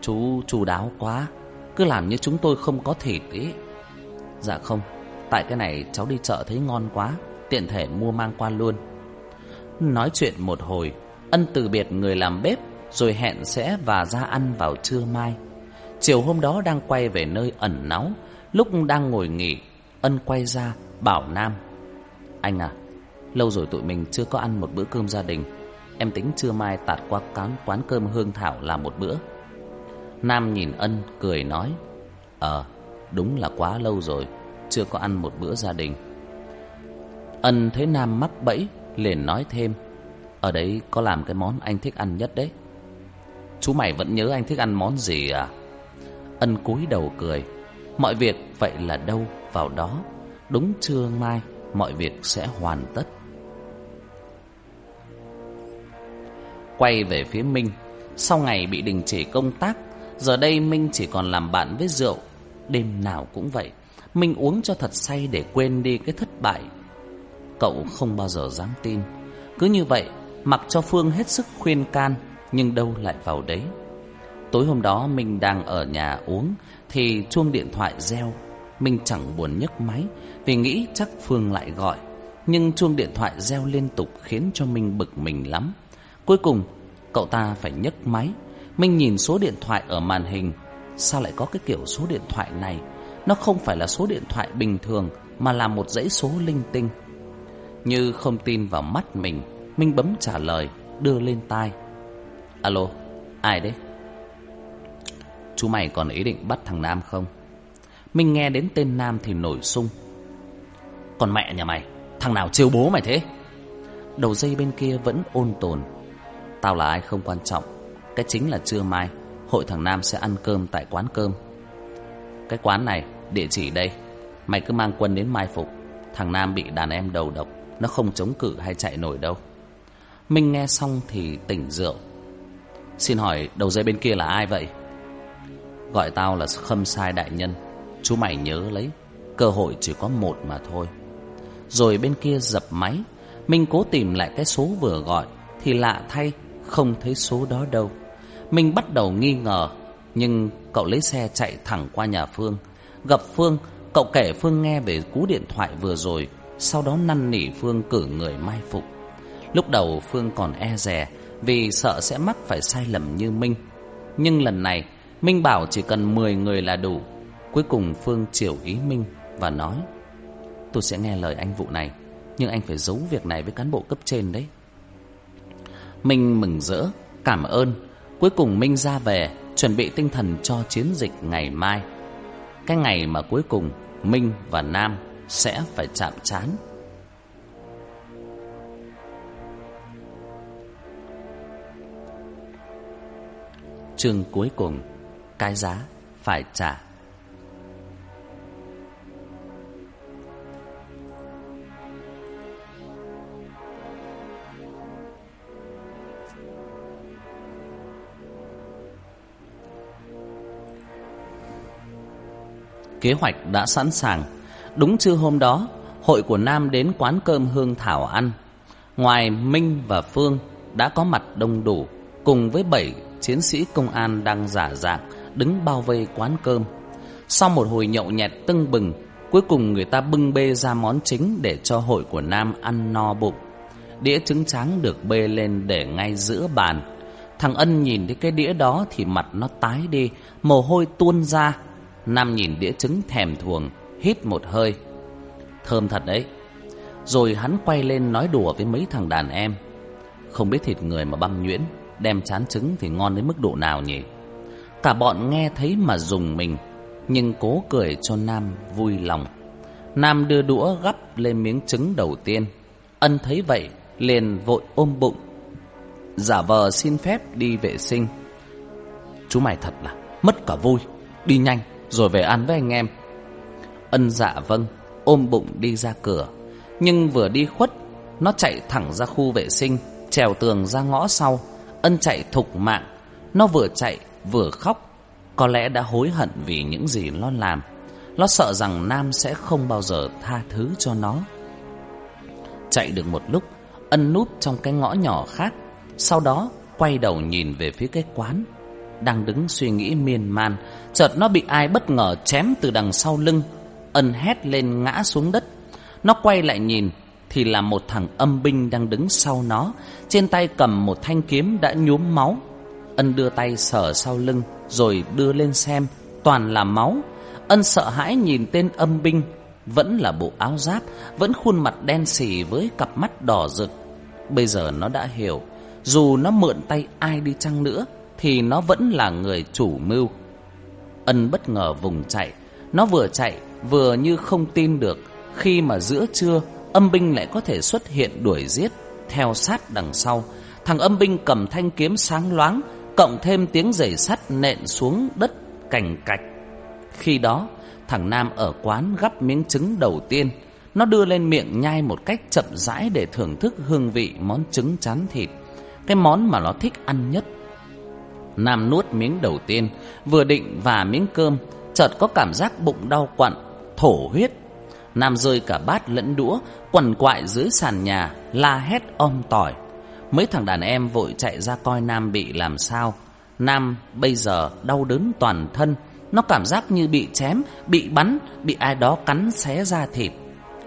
Chú chú đáo quá, Cứ làm như chúng tôi không có thịt ý. Dạ không, Tại cái này cháu đi chợ thấy ngon quá, Tiện thể mua mang qua luôn. Nói chuyện một hồi, Ân từ biệt người làm bếp rồi hẹn sẽ và ra ăn vào trưa mai. Chiều hôm đó đang quay về nơi ẩn náu, lúc đang ngồi nghỉ, Ân quay ra bảo Nam. Anh à, lâu rồi tụi mình chưa có ăn một bữa cơm gia đình. Em tính trưa mai tạt qua quán, quán cơm Hương Thảo làm một bữa. Nam nhìn Ân cười nói. Ờ, đúng là quá lâu rồi, chưa có ăn một bữa gia đình. Ân thấy Nam mắc bẫy, liền nói thêm. Ở đấy có làm cái món anh thích ăn nhất đấy. Chú mày vẫn nhớ anh thích ăn món gì à? Ân cúi đầu cười. Mọi việc vậy là đâu vào đó. Đúng trưa mai, Mọi việc sẽ hoàn tất. Quay về phía Minh. Sau ngày bị đình chỉ công tác, Giờ đây Minh chỉ còn làm bạn với rượu. Đêm nào cũng vậy, Minh uống cho thật say để quên đi cái thất bại. Cậu không bao giờ dám tin. Cứ như vậy, Mặc cho Phương hết sức khuyên can nhưng đâu lại vào đấy. Tối hôm đó mình đang ở nhà uống thì chuông điện thoại reo. Mình chẳng buồn nhấc máy vì nghĩ chắc Phương lại gọi. Nhưng chuông điện thoại reo liên tục khiến cho mình bực mình lắm. Cuối cùng, cậu ta phải nhấc máy. Mình nhìn số điện thoại ở màn hình. Sao lại có cái kiểu số điện thoại này? Nó không phải là số điện thoại bình thường mà là một dãy số linh tinh. Như không tin vào mắt mình, mình bấm trả lời, đưa lên tai. Alo, Ai đấy? Chú mày còn ý định bắt thằng Nam không? Mình nghe đến tên Nam thì nổi sung. Còn mẹ nhà mày, Thằng nào trêu bố mày thế? Đầu dây bên kia vẫn ôn tồn. Tao là ai không quan trọng, Cái chính là trưa mai, Hội thằng Nam sẽ ăn cơm tại quán cơm. Cái quán này, Địa chỉ đây. Mày cứ mang quân đến mai phục. Thằng Nam bị đàn em đầu độc, Nó không chống cự hay chạy nổi đâu. Mình nghe xong thì tỉnh rượu. Xin hỏi đầu dây bên kia là ai vậy? Gọi tao là Khâm Sai Đại Nhân. Chú mày nhớ lấy, Cơ hội chỉ có một mà thôi. Rồi bên kia dập máy. Mình cố tìm lại cái số vừa gọi, Thì lạ thay, Không thấy số đó đâu. Mình bắt đầu nghi ngờ, Nhưng cậu lấy xe chạy thẳng qua nhà Phương. Gặp Phương, Cậu kể Phương nghe về cú điện thoại vừa rồi, Sau đó năn nỉ Phương cử người mai phục. Lúc đầu Phương còn e rè vì sợ sẽ mắc phải sai lầm như Minh. Nhưng lần này, Minh bảo chỉ cần 10 người là đủ. Cuối cùng Phương chiều ý Minh và nói Tôi sẽ nghe lời anh vụ này, nhưng anh phải giấu việc này với cán bộ cấp trên đấy. Minh mừng rỡ, cảm ơn. Cuối cùng Minh ra về, chuẩn bị tinh thần cho chiến dịch ngày mai. Cái ngày mà cuối cùng Minh và Nam sẽ phải chạm trán chương cuối cùng, Cái giá phải trả. Kế hoạch đã sẵn sàng. Đúng trưa hôm đó, Hội của Nam đến quán cơm Hương Thảo ăn. Ngoài Minh và Phương Đã có mặt đông đủ, Cùng với bảy chiến sĩ công an đang giả dạng đứng bao vây quán cơm. Sau một hồi nhậu nhẹt tưng bừng, cuối cùng người ta bưng bê ra món chính để cho hội của Nam ăn no bụng. Đĩa trứng tráng được bê lên để ngay giữa bàn. Thằng Ân nhìn thấy cái đĩa đó thì mặt nó tái đi, mồ hôi tuôn ra. Nam nhìn đĩa trứng thèm thuồng, hít một hơi. Thơm thật đấy. Rồi hắn quay lên nói đùa với mấy thằng đàn em. Không biết thịt người mà băm nhuyễn đem chán trứng thì ngon đến mức độ nào nhỉ? Cả bọn nghe thấy mà dùng mình, nhưng cố cười cho Nam vui lòng. Nam đưa đũa gắp lên miếng trứng đầu tiên. Ân thấy vậy, liền vội ôm bụng. Giả vờ xin phép đi vệ sinh. Chú mày thật là mất cả vui, đi nhanh rồi về ăn với anh em. Ân dạ vâng, ôm bụng đi ra cửa. Nhưng vừa đi khuất, nó chạy thẳng ra khu vệ sinh, trèo tường ra ngõ sau, Ân chạy thục mạng. Nó vừa chạy, vừa khóc. Có lẽ đã hối hận vì những gì nó làm. Nó sợ rằng Nam sẽ không bao giờ tha thứ cho nó. Chạy được một lúc, Ân núp trong cái ngõ nhỏ khác. Sau đó, quay đầu nhìn về phía cái quán. Đang đứng suy nghĩ miên man, Chợt nó bị ai bất ngờ chém từ đằng sau lưng. Ân hét lên ngã xuống đất. Nó quay lại nhìn thì là một thằng âm binh đang đứng sau nó, trên tay cầm một thanh kiếm đã nhuốm máu. Ân đưa tay sờ sau lưng rồi đưa lên xem, toàn là máu. Ân sợ hãi nhìn tên âm binh, vẫn là bộ áo giáp, vẫn khuôn mặt đen sì với cặp mắt đỏ rực. Bây giờ nó đã hiểu, dù nó mượn tay ai đi chăng nữa thì nó vẫn là người chủ mưu. Ân bất ngờ vùng chạy, nó vừa chạy vừa như không tin được khi mà giữa trưa âm binh lại có thể xuất hiện đuổi giết theo sát đằng sau. Thằng âm binh cầm thanh kiếm sáng loáng, cộng thêm tiếng giày sắt nện xuống đất cành cạch. Khi đó, thằng Nam ở quán gắp miếng trứng đầu tiên. Nó đưa lên miệng nhai một cách chậm rãi để thưởng thức hương vị món trứng chán thịt. Cái món mà nó thích ăn nhất. Nam nuốt miếng đầu tiên, vừa định và miếng cơm, chợt có cảm giác bụng đau quặn, thổ huyết Nam rơi cả bát lẫn đũa, Quằn quại dưới sàn nhà, La hét om tỏi. Mấy thằng đàn em vội chạy ra coi Nam bị làm sao. Nam bây giờ đau đớn toàn thân, Nó cảm giác như bị chém, Bị bắn, Bị ai đó cắn xé ra thịt.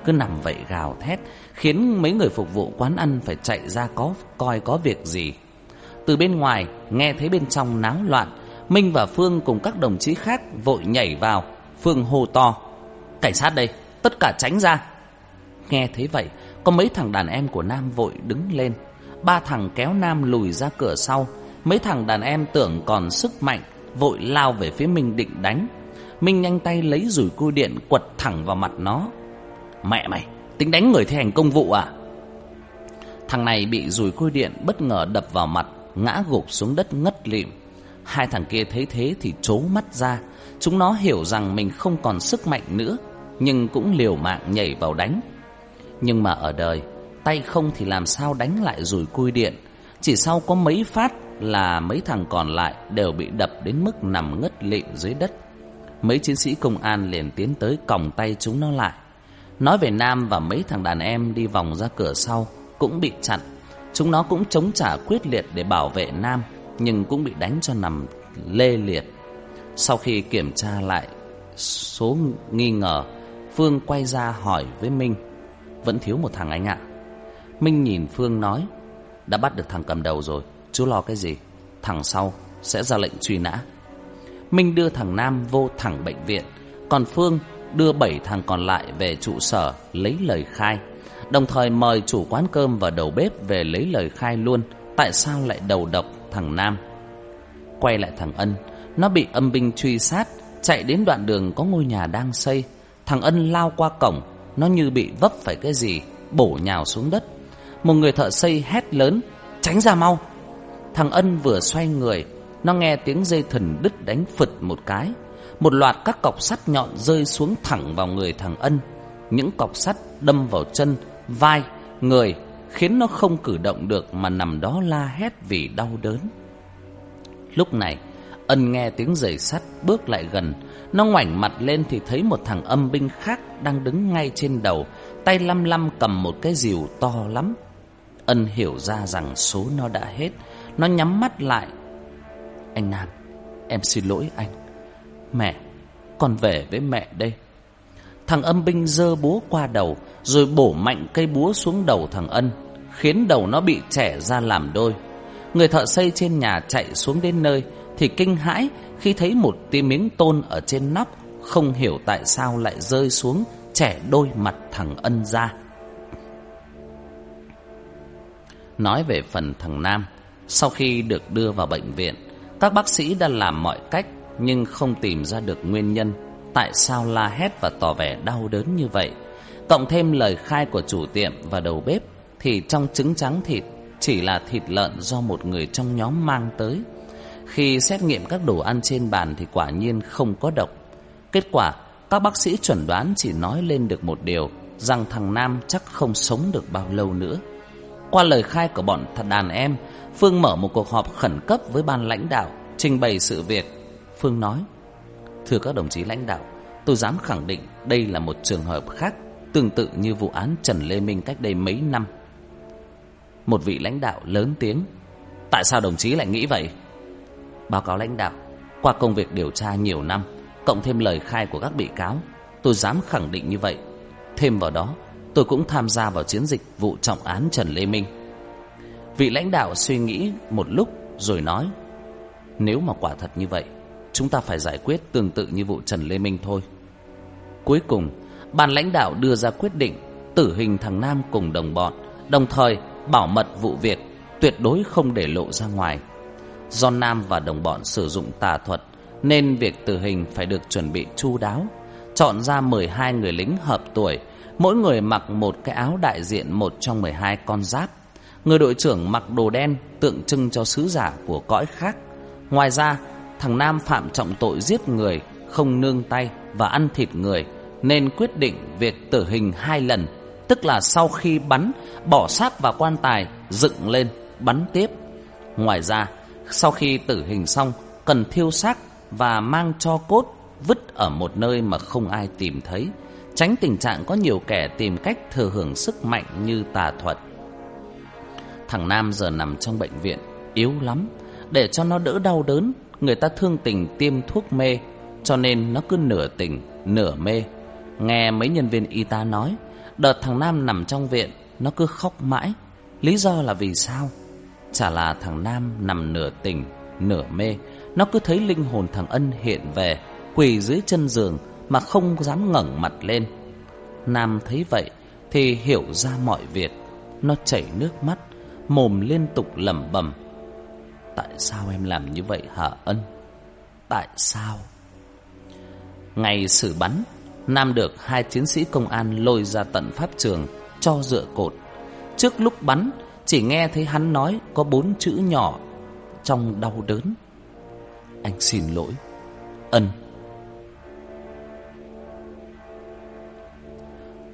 Cứ nằm vậy gào thét, Khiến mấy người phục vụ quán ăn Phải chạy ra có, coi có việc gì. Từ bên ngoài, Nghe thấy bên trong náo loạn, Minh và Phương cùng các đồng chí khác vội nhảy vào. Phương hô to, Cảnh sát đây tất cả tránh ra. Nghe thấy vậy, có mấy thằng đàn em của nam vội đứng lên. Ba thằng kéo nam lùi ra cửa sau. Mấy thằng đàn em tưởng còn sức mạnh, vội lao về phía minh định đánh. Minh nhanh tay lấy rủi cui điện quật thẳng vào mặt nó. Mẹ mày, tính đánh người thi hành công vụ à? Thằng này bị rùi cui điện bất ngờ đập vào mặt, ngã gục xuống đất ngất lịm. Hai thằng kia thấy thế thì trố mắt ra. Chúng nó hiểu rằng mình không còn sức mạnh nữa nhưng cũng liều mạng nhảy vào đánh. Nhưng mà ở đời, tay không thì làm sao đánh lại rùi cui điện. Chỉ sau có mấy phát là mấy thằng còn lại đều bị đập đến mức nằm ngất lịm dưới đất. Mấy chiến sĩ công an liền tiến tới còng tay chúng nó lại. Nói về Nam và mấy thằng đàn em đi vòng ra cửa sau cũng bị chặn. Chúng nó cũng chống trả quyết liệt để bảo vệ Nam nhưng cũng bị đánh cho nằm lê liệt. Sau khi kiểm tra lại số nghi ngờ Phương quay ra hỏi với Minh. Vẫn thiếu một thằng anh ạ. Minh nhìn Phương nói, Đã bắt được thằng cầm đầu rồi Chú lo cái gì. Thằng sau sẽ ra lệnh truy nã. Minh đưa thằng Nam vô thẳng bệnh viện, Còn Phương đưa bảy thằng còn lại về trụ sở lấy lời khai, Đồng thời mời chủ quán cơm và đầu bếp về lấy lời khai luôn. Tại sao lại đầu độc thằng Nam? Quay lại thằng Ân, Nó bị âm binh truy sát, Chạy đến đoạn đường có ngôi nhà đang xây. Thằng Ân lao qua cổng Nó như bị vấp phải cái gì Bổ nhào xuống đất. Một người thợ xây hét lớn Tránh ra mau! Thằng Ân vừa xoay người Nó nghe tiếng dây thần đứt đánh phật một cái. Một loạt các cọc sắt nhọn rơi xuống thẳng vào người thằng Ân. Những cọc sắt đâm vào chân Vai, người Khiến nó không cử động được Mà nằm đó la hét vì đau đớn. Lúc này Ân nghe tiếng giày sắt bước lại gần. Nó ngoảnh mặt lên thì thấy một thằng âm binh khác Đang đứng ngay trên đầu, Tay lăm lăm cầm một cái rìu to lắm. Ân hiểu ra rằng số nó đã hết. Nó nhắm mắt lại. Anh Nam, Em xin lỗi anh. Mẹ, Con về với mẹ đây. Thằng âm binh dơ búa qua đầu, Rồi bổ mạnh cây búa xuống đầu thằng Ân, Khiến đầu nó bị trẻ ra làm đôi. Người thợ xây trên nhà chạy xuống đến nơi thì kinh hãi khi thấy một tia miếng tôn ở trên nóc không hiểu tại sao lại rơi xuống trẻ đôi mặt thằng ân ra. Nói về phần thằng Nam, sau khi được đưa vào bệnh viện, các bác sĩ đã làm mọi cách nhưng không tìm ra được nguyên nhân tại sao la hét và tỏ vẻ đau đớn như vậy. Cộng thêm lời khai của chủ tiệm và đầu bếp thì trong trứng trắng thịt chỉ là thịt lợn do một người trong nhóm mang tới. Khi xét nghiệm các đồ ăn trên bàn thì quả nhiên không có độc. Kết quả, các bác sĩ chuẩn đoán chỉ nói lên được một điều, rằng thằng Nam chắc không sống được bao lâu nữa. Qua lời khai của bọn thật đàn em, Phương mở một cuộc họp khẩn cấp với ban lãnh đạo, trình bày sự việc. Phương nói, Thưa các đồng chí lãnh đạo, tôi dám khẳng định đây là một trường hợp khác, tương tự như vụ án Trần Lê Minh cách đây mấy năm. Một vị lãnh đạo lớn tiếng, Tại sao đồng chí lại nghĩ vậy? báo cáo lãnh đạo, qua công việc điều tra nhiều năm, cộng thêm lời khai của các bị cáo, tôi dám khẳng định như vậy. Thêm vào đó, tôi cũng tham gia vào chiến dịch vụ trọng án trần lê minh. Vị lãnh đạo suy nghĩ một lúc rồi nói, nếu mà quả thật như vậy, chúng ta phải giải quyết tương tự như vụ trần lê minh thôi. Cuối cùng, ban lãnh đạo đưa ra quyết định tử hình thằng nam cùng đồng bọn, đồng thời bảo mật vụ việc, tuyệt đối không để lộ ra ngoài. Do Nam và đồng bọn sử dụng tà thuật, Nên việc tử hình phải được chuẩn bị chu đáo. Chọn ra 12 người lính hợp tuổi, Mỗi người mặc một cái áo đại diện một trong 12 con giáp. Người đội trưởng mặc đồ đen tượng trưng cho sứ giả của cõi khác. Ngoài ra, thằng Nam phạm trọng tội giết người, Không nương tay và ăn thịt người, Nên quyết định việc tử hình hai lần, Tức là sau khi bắn, Bỏ xác vào quan tài, Dựng lên, Bắn tiếp. Ngoài ra sau khi tử hình xong, cần thiêu xác và mang cho cốt vứt ở một nơi mà không ai tìm thấy, tránh tình trạng có nhiều kẻ tìm cách thừa hưởng sức mạnh như tà thuật. Thằng nam giờ nằm trong bệnh viện, yếu lắm. Để cho nó đỡ đau đớn, người ta thương tình tiêm thuốc mê, cho nên nó cứ nửa tỉnh, nửa mê. Nghe mấy nhân viên y tá nói, đợt thằng nam nằm trong viện, nó cứ khóc mãi. Lý do là vì sao? Chả là thằng Nam nằm nửa tỉnh, nửa mê. Nó cứ thấy linh hồn thằng Ân hiện về, quỳ dưới chân giường mà không dám ngẩng mặt lên. Nam thấy vậy thì hiểu ra mọi việc. Nó chảy nước mắt, mồm liên tục lẩm bẩm. Tại sao em làm như vậy hả Ân? Tại sao? Ngày xử bắn, Nam được hai chiến sĩ công an lôi ra tận pháp trường cho dựa cột. Trước lúc bắn, chỉ nghe thấy hắn nói có bốn chữ nhỏ Trong đau đớn. Anh xin lỗi. Ân.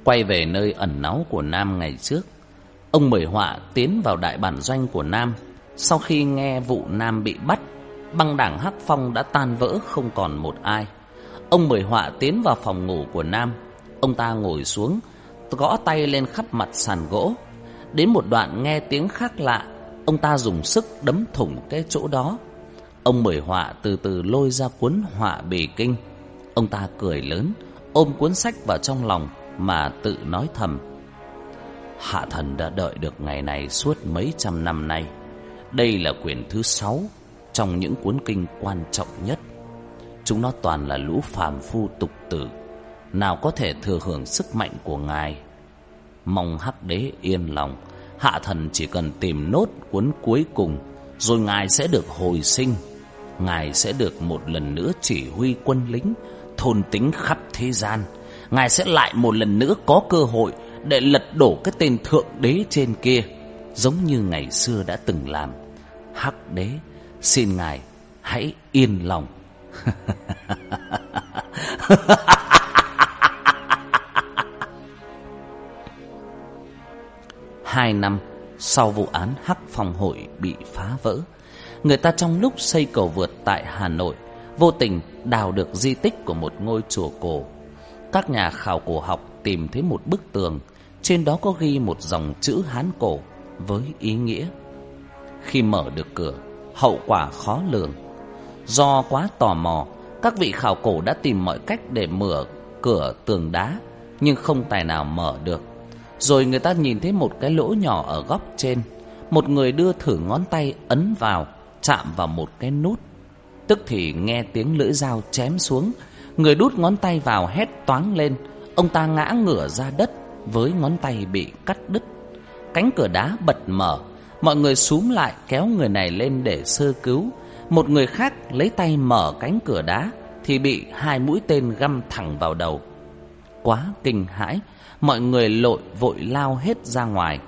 Quay về nơi ẩn náu của Nam ngày trước, Ông Mười Họa tiến vào đại bản doanh của Nam. Sau khi nghe vụ Nam bị bắt, Băng đảng Hắc Phong đã tan vỡ không còn một ai. Ông Mười Họa tiến vào phòng ngủ của Nam. Ông ta ngồi xuống, Gõ tay lên khắp mặt sàn gỗ. Đến một đoạn nghe tiếng khác lạ, Ông ta dùng sức đấm thủng cái chỗ đó. Ông mời họa từ từ lôi ra cuốn họa bì kinh. Ông ta cười lớn, Ôm cuốn sách vào trong lòng Mà tự nói thầm. Hạ thần đã đợi được ngày này suốt mấy trăm năm nay. Đây là quyển thứ sáu Trong những cuốn kinh quan trọng nhất. Chúng nó toàn là lũ phàm phu tục tử. Nào có thể thừa hưởng sức mạnh của ngài? mong hắc đế yên lòng. Hạ thần chỉ cần tìm nốt cuốn cuối cùng, rồi ngài sẽ được hồi sinh. Ngài sẽ được một lần nữa chỉ huy quân lính, thôn tính khắp thế gian. Ngài sẽ lại một lần nữa có cơ hội để lật đổ cái tên thượng đế trên kia, giống như ngày xưa đã từng làm. Hắc đế, xin ngài hãy yên lòng. [LAUGHS] hai năm sau vụ án Hắc Phòng Hội bị phá vỡ. Người ta trong lúc xây cầu vượt tại Hà Nội, vô tình đào được di tích của một ngôi chùa cổ. Các nhà khảo cổ học tìm thấy một bức tường, trên đó có ghi một dòng chữ Hán cổ với ý nghĩa. Khi mở được cửa, hậu quả khó lường. Do quá tò mò, các vị khảo cổ đã tìm mọi cách để mở cửa tường đá, nhưng không tài nào mở được. Rồi người ta nhìn thấy một cái lỗ nhỏ ở góc trên. Một người đưa thử ngón tay ấn vào, Chạm vào một cái nút. Tức thì nghe tiếng lưỡi dao chém xuống. Người đút ngón tay vào hét toáng lên. Ông ta ngã ngửa ra đất Với ngón tay bị cắt đứt. Cánh cửa đá bật mở. Mọi người xuống lại kéo người này lên để sơ cứu. Một người khác lấy tay mở cánh cửa đá Thì bị hai mũi tên găm thẳng vào đầu. Quá kinh hãi. Mọi người lội vội lao hết ra ngoài.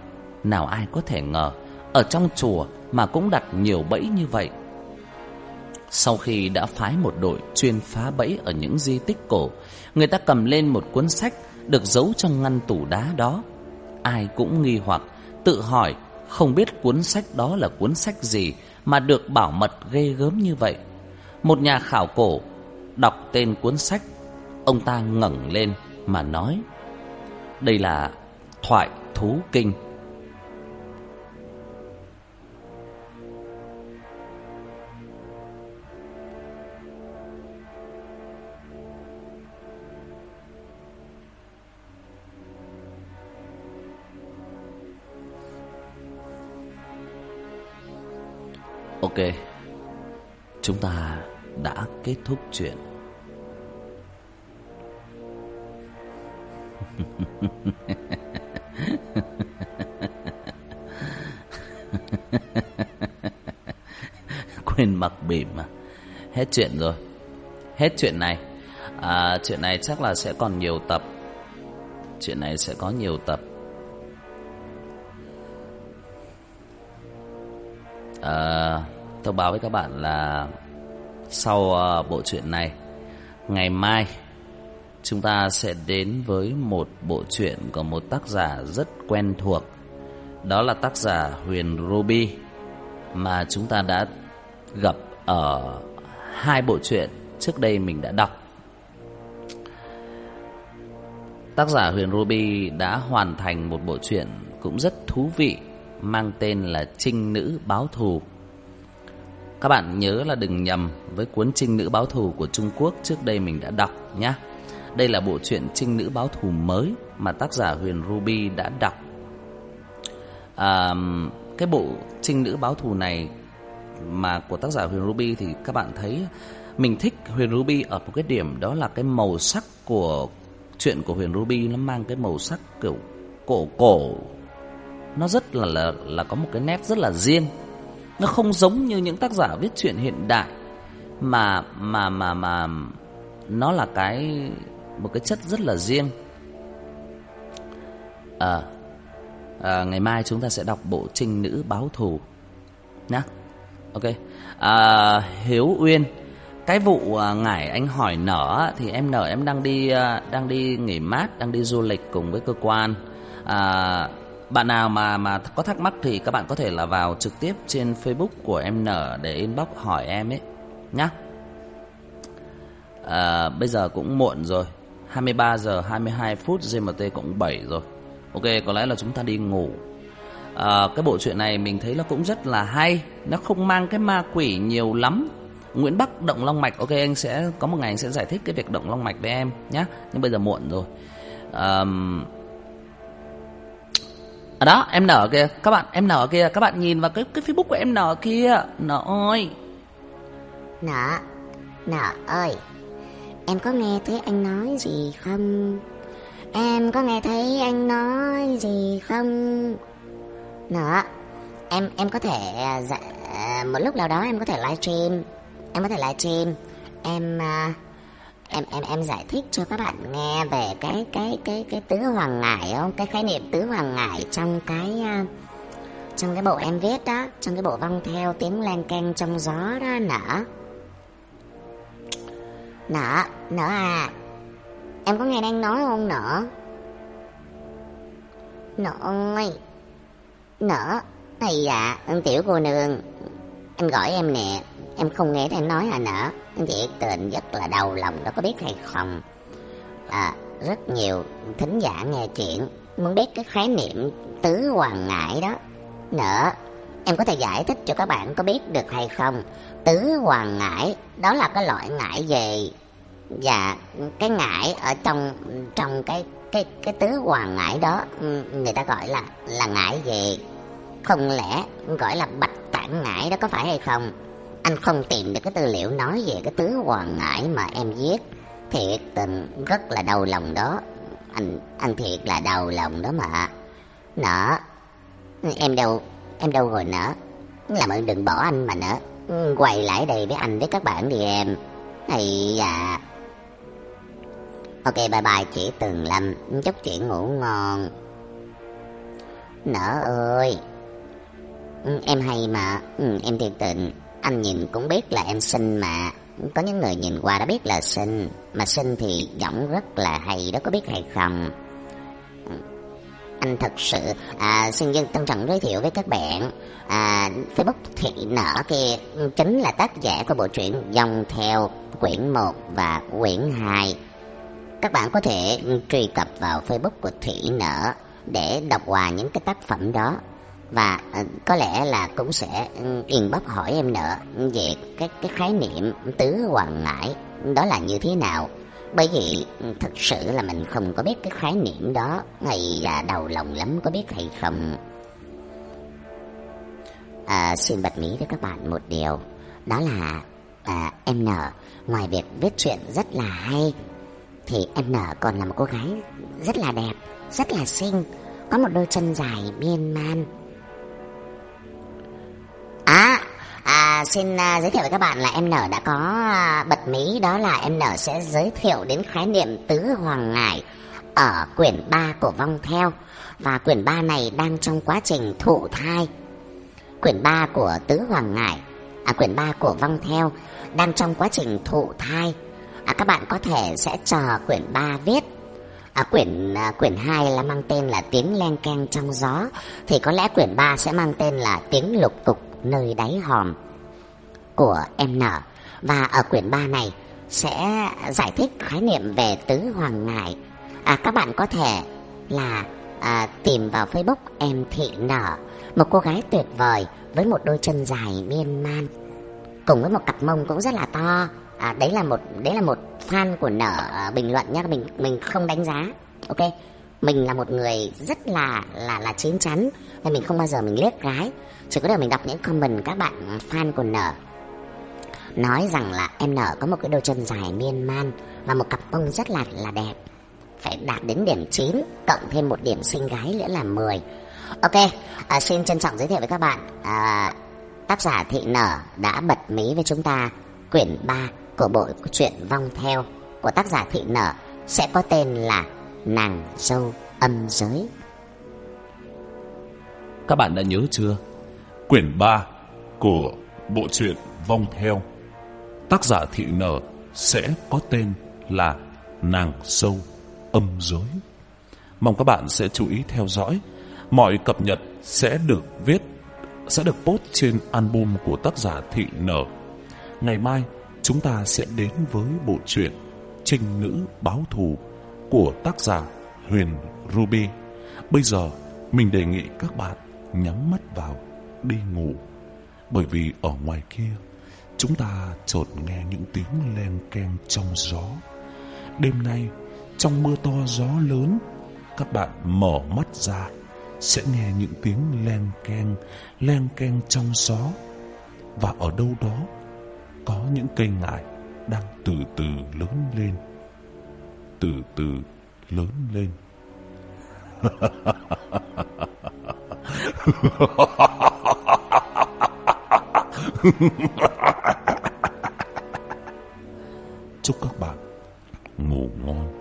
Nào ai có thể ngờ, Ở trong chùa mà cũng đặt nhiều bẫy như vậy. Sau khi đã phái một đội chuyên phá bẫy ở những di tích cổ, Người ta cầm lên một cuốn sách Được giấu trong ngăn tủ đá đó. Ai cũng nghi hoặc, Tự hỏi không biết cuốn sách đó là cuốn sách gì Mà được bảo mật ghê gớm như vậy. Một nhà khảo cổ Đọc tên cuốn sách, Ông ta ngẩng lên mà nói đây là Thoại Thú Kinh. Ok Chúng ta đã kết thúc chuyện. [LAUGHS] Quên mặc bỉm mà Hết chuyện rồi. Hết chuyện này. À, Chuyện này chắc là sẽ còn nhiều tập. Chuyện này sẽ có nhiều tập. À, Thông báo với các bạn là Sau uh, bộ truyện này Ngày mai chúng ta sẽ đến với một bộ truyện của một tác giả rất quen thuộc. Đó là tác giả Huyền Ruby, mà chúng ta đã gặp ở hai bộ truyện trước đây mình đã đọc. Tác giả Huyền Ruby đã hoàn thành một bộ truyện cũng rất thú vị, mang tên là Trinh Nữ Báo Thù. Các bạn nhớ là đừng nhầm với cuốn Trinh Nữ Báo Thù của Trung Quốc trước đây mình đã đọc nhé. Đây là bộ truyện trinh nữ báo thù mới mà tác giả Huyền Ruby đã đọc. À, cái bộ trinh nữ báo thù này mà của tác giả Huyền Ruby thì các bạn thấy mình thích Huyền Ruby ở một cái điểm đó là cái màu sắc của chuyện của Huyền Ruby nó mang cái màu sắc kiểu cổ cổ. Nó rất là là, là có một cái nét rất là riêng. Nó không giống như những tác giả viết truyện hiện đại mà mà mà mà nó là cái một cái chất rất là riêng. À, à ngày mai chúng ta sẽ đọc bộ trinh nữ báo thù nhá. Ok. À Hiếu Uyên cái vụ à, ngải anh hỏi nở thì em nở em đang đi à, đang đi nghỉ mát, đang đi du lịch cùng với cơ quan. À bạn nào mà mà có thắc mắc thì các bạn có thể là vào trực tiếp trên Facebook của em nở để inbox hỏi em ấy nhá. À bây giờ cũng muộn rồi. 23 giờ 22 phút GMT cũng 7 rồi. Ok, có lẽ là chúng ta đi ngủ. À, cái bộ truyện này mình thấy nó cũng rất là hay, nó không mang cái ma quỷ nhiều lắm. Nguyễn Bắc động long mạch, ok anh sẽ có một ngày anh sẽ giải thích cái việc động long mạch với em nhé. Nhưng bây giờ muộn rồi. À, ở đó em nở kia các bạn em nở kia các bạn nhìn vào cái cái facebook của em nở kia nở ơi nở nở ơi Em có nghe thấy anh nói gì không? Em có nghe thấy anh nói gì không? Nữa, em em có thể à, dạ, một lúc nào đó em có thể livestream. Em có thể livestream. Em à, em em em giải thích cho các bạn nghe về cái cái cái cái tứ hoàng ngải không? Cái khái niệm tứ hoàng ngải trong cái à, trong cái bộ em viết đó, trong cái bộ vong theo tiếng lan cang trong gió đó nở. Nợ, nợ à. Em có nghe đang nói không? Nợ. Nợ ơi. Nợ. Thầy dạ, anh tiểu cô nương. Em gọi em nè. Em không nghe đang nói à nợ. Thiệt tình rất là đầu lòng đó có biết hay không? À, rất nhiều thính giả nghe chuyện Muốn biết cái khái niệm tứ hoàng ngại đó. Nợ. Em có thể giải thích cho các bạn có biết được hay không? Tứ hoàng ngải, đó là cái loại ngải về... và cái ngải ở trong trong cái cái cái tứ hoàng ngải đó ừ, người ta gọi là là ngải gì không lẽ gọi là bạch tản ngải đó có phải hay không? Anh không tìm được cái tư liệu nói về cái tứ hoàng ngải mà em viết. Thiệt tình rất là đau lòng đó. Anh anh thiệt là đau lòng đó mà. Nở em đâu em đâu rồi nữa làm ơn đừng bỏ anh mà nữa ừ, quay lại đây với anh với các bạn đi em. Hay à ok, bye bye, chị tường lâm. Chúc chị ngủ ngon. Nở ơi. Ừ, em hay mà. Ừ, em thiệt tình. Anh nhìn cũng biết là em xinh mà. Có những người nhìn qua đã biết là xinh. Mà xinh thì giọng rất là hay, đó có biết hay không? thật sự à, Sinh Dương Tân trọng giới thiệu với các bạn. À, Facebook Thị Nở kia chính là tác giả của bộ truyện Dòng Theo quyển 1 và quyển 2 Các bạn có thể truy cập vào Facebook của Thị Nở để đọc hòa những cái tác phẩm đó. Và à, có lẽ là cũng sẽ ừ, yên bắp hỏi em nữa về cái cái khái niệm tứ hoàng ngãi đó là như thế nào. Bởi vì ừ, thật sự là mình không có biết cái khái niệm đó. Hay là đầu lòng lắm có biết hay không? À, Xin bật mí với các bạn một điều. Đó là à, em nở Ngoài việc viết chuyện rất là hay Thì em nở còn là một cô gái rất là đẹp Rất là xinh Có một đôi chân dài miên man. Xin à, giới thiệu với các bạn là em nở đã có à, bật mí đó là em nở sẽ giới thiệu đến khái niệm tứ hoàng ngải ở quyển 3 của Vong Theo và quyển 3 này đang trong quá trình thụ thai. Quyển 3 của tứ hoàng ngải à quyển 3 của Vong Theo đang trong quá trình thụ thai. À, các bạn có thể sẽ chờ quyển 3 viết À, quyển à, quyển 2 là mang tên là tiếng len keng trong gió thì có lẽ quyển 3 sẽ mang tên là tiếng lục cục nơi đáy hòm của em nở và ở quyển 3 này sẽ giải thích khái niệm về tứ hoàng ngải. À, các bạn có thể là à, tìm vào Facebook em Thị Nở, một cô gái tuyệt vời với một đôi chân dài miên man cùng với một cặp mông cũng rất là to. À, đấy là một đấy là một fan của Nở à, bình luận nhé mình mình không đánh giá. Ok. Mình là một người rất là là là chín chắn nên mình không bao giờ mình liếc gái. Chỉ có điều mình đọc những comment các bạn fan của Nở Nói rằng là em nở có một cái đôi chân dài miên man Và một cặp bông rất là là đẹp. Phải đạt đến điểm 9 Cộng thêm một điểm xinh gái nữa là 10 Ok, à, xin trân trọng giới thiệu với các bạn à, Tác giả Thị Nở đã bật mí với chúng ta Quyển 3 của bộ truyện Vong Theo Của tác giả Thị Nở sẽ có tên là Nàng Dâu Âm Giới. Các bạn đã nhớ chưa? Quyển 3 của bộ truyện Vong Theo tác giả thị nở sẽ có tên là Nàng Sâu Âm giới Mong các bạn sẽ chú ý theo dõi. Mọi cập nhật sẽ được viết, sẽ được post trên album của tác giả thị nở. Ngày mai chúng ta sẽ đến với bộ truyện Trinh Nữ Báo Thù của tác giả Huyền Ruby. Bây giờ mình đề nghị các bạn nhắm mắt vào đi ngủ bởi vì ở ngoài kia Chúng ta chợt nghe những tiếng len keng trong gió. Đêm nay, trong mưa to gió lớn, Các bạn mở mắt ra, Sẽ nghe những tiếng len keng Len keng trong gió. Và ở đâu đó, Có những cây ngải Đang từ từ lớn lên. Từ từ lớn lên. Ha ha ha ha ha ha ha ha ha ha [LAUGHS] Chúc các bạn ngủ ngon.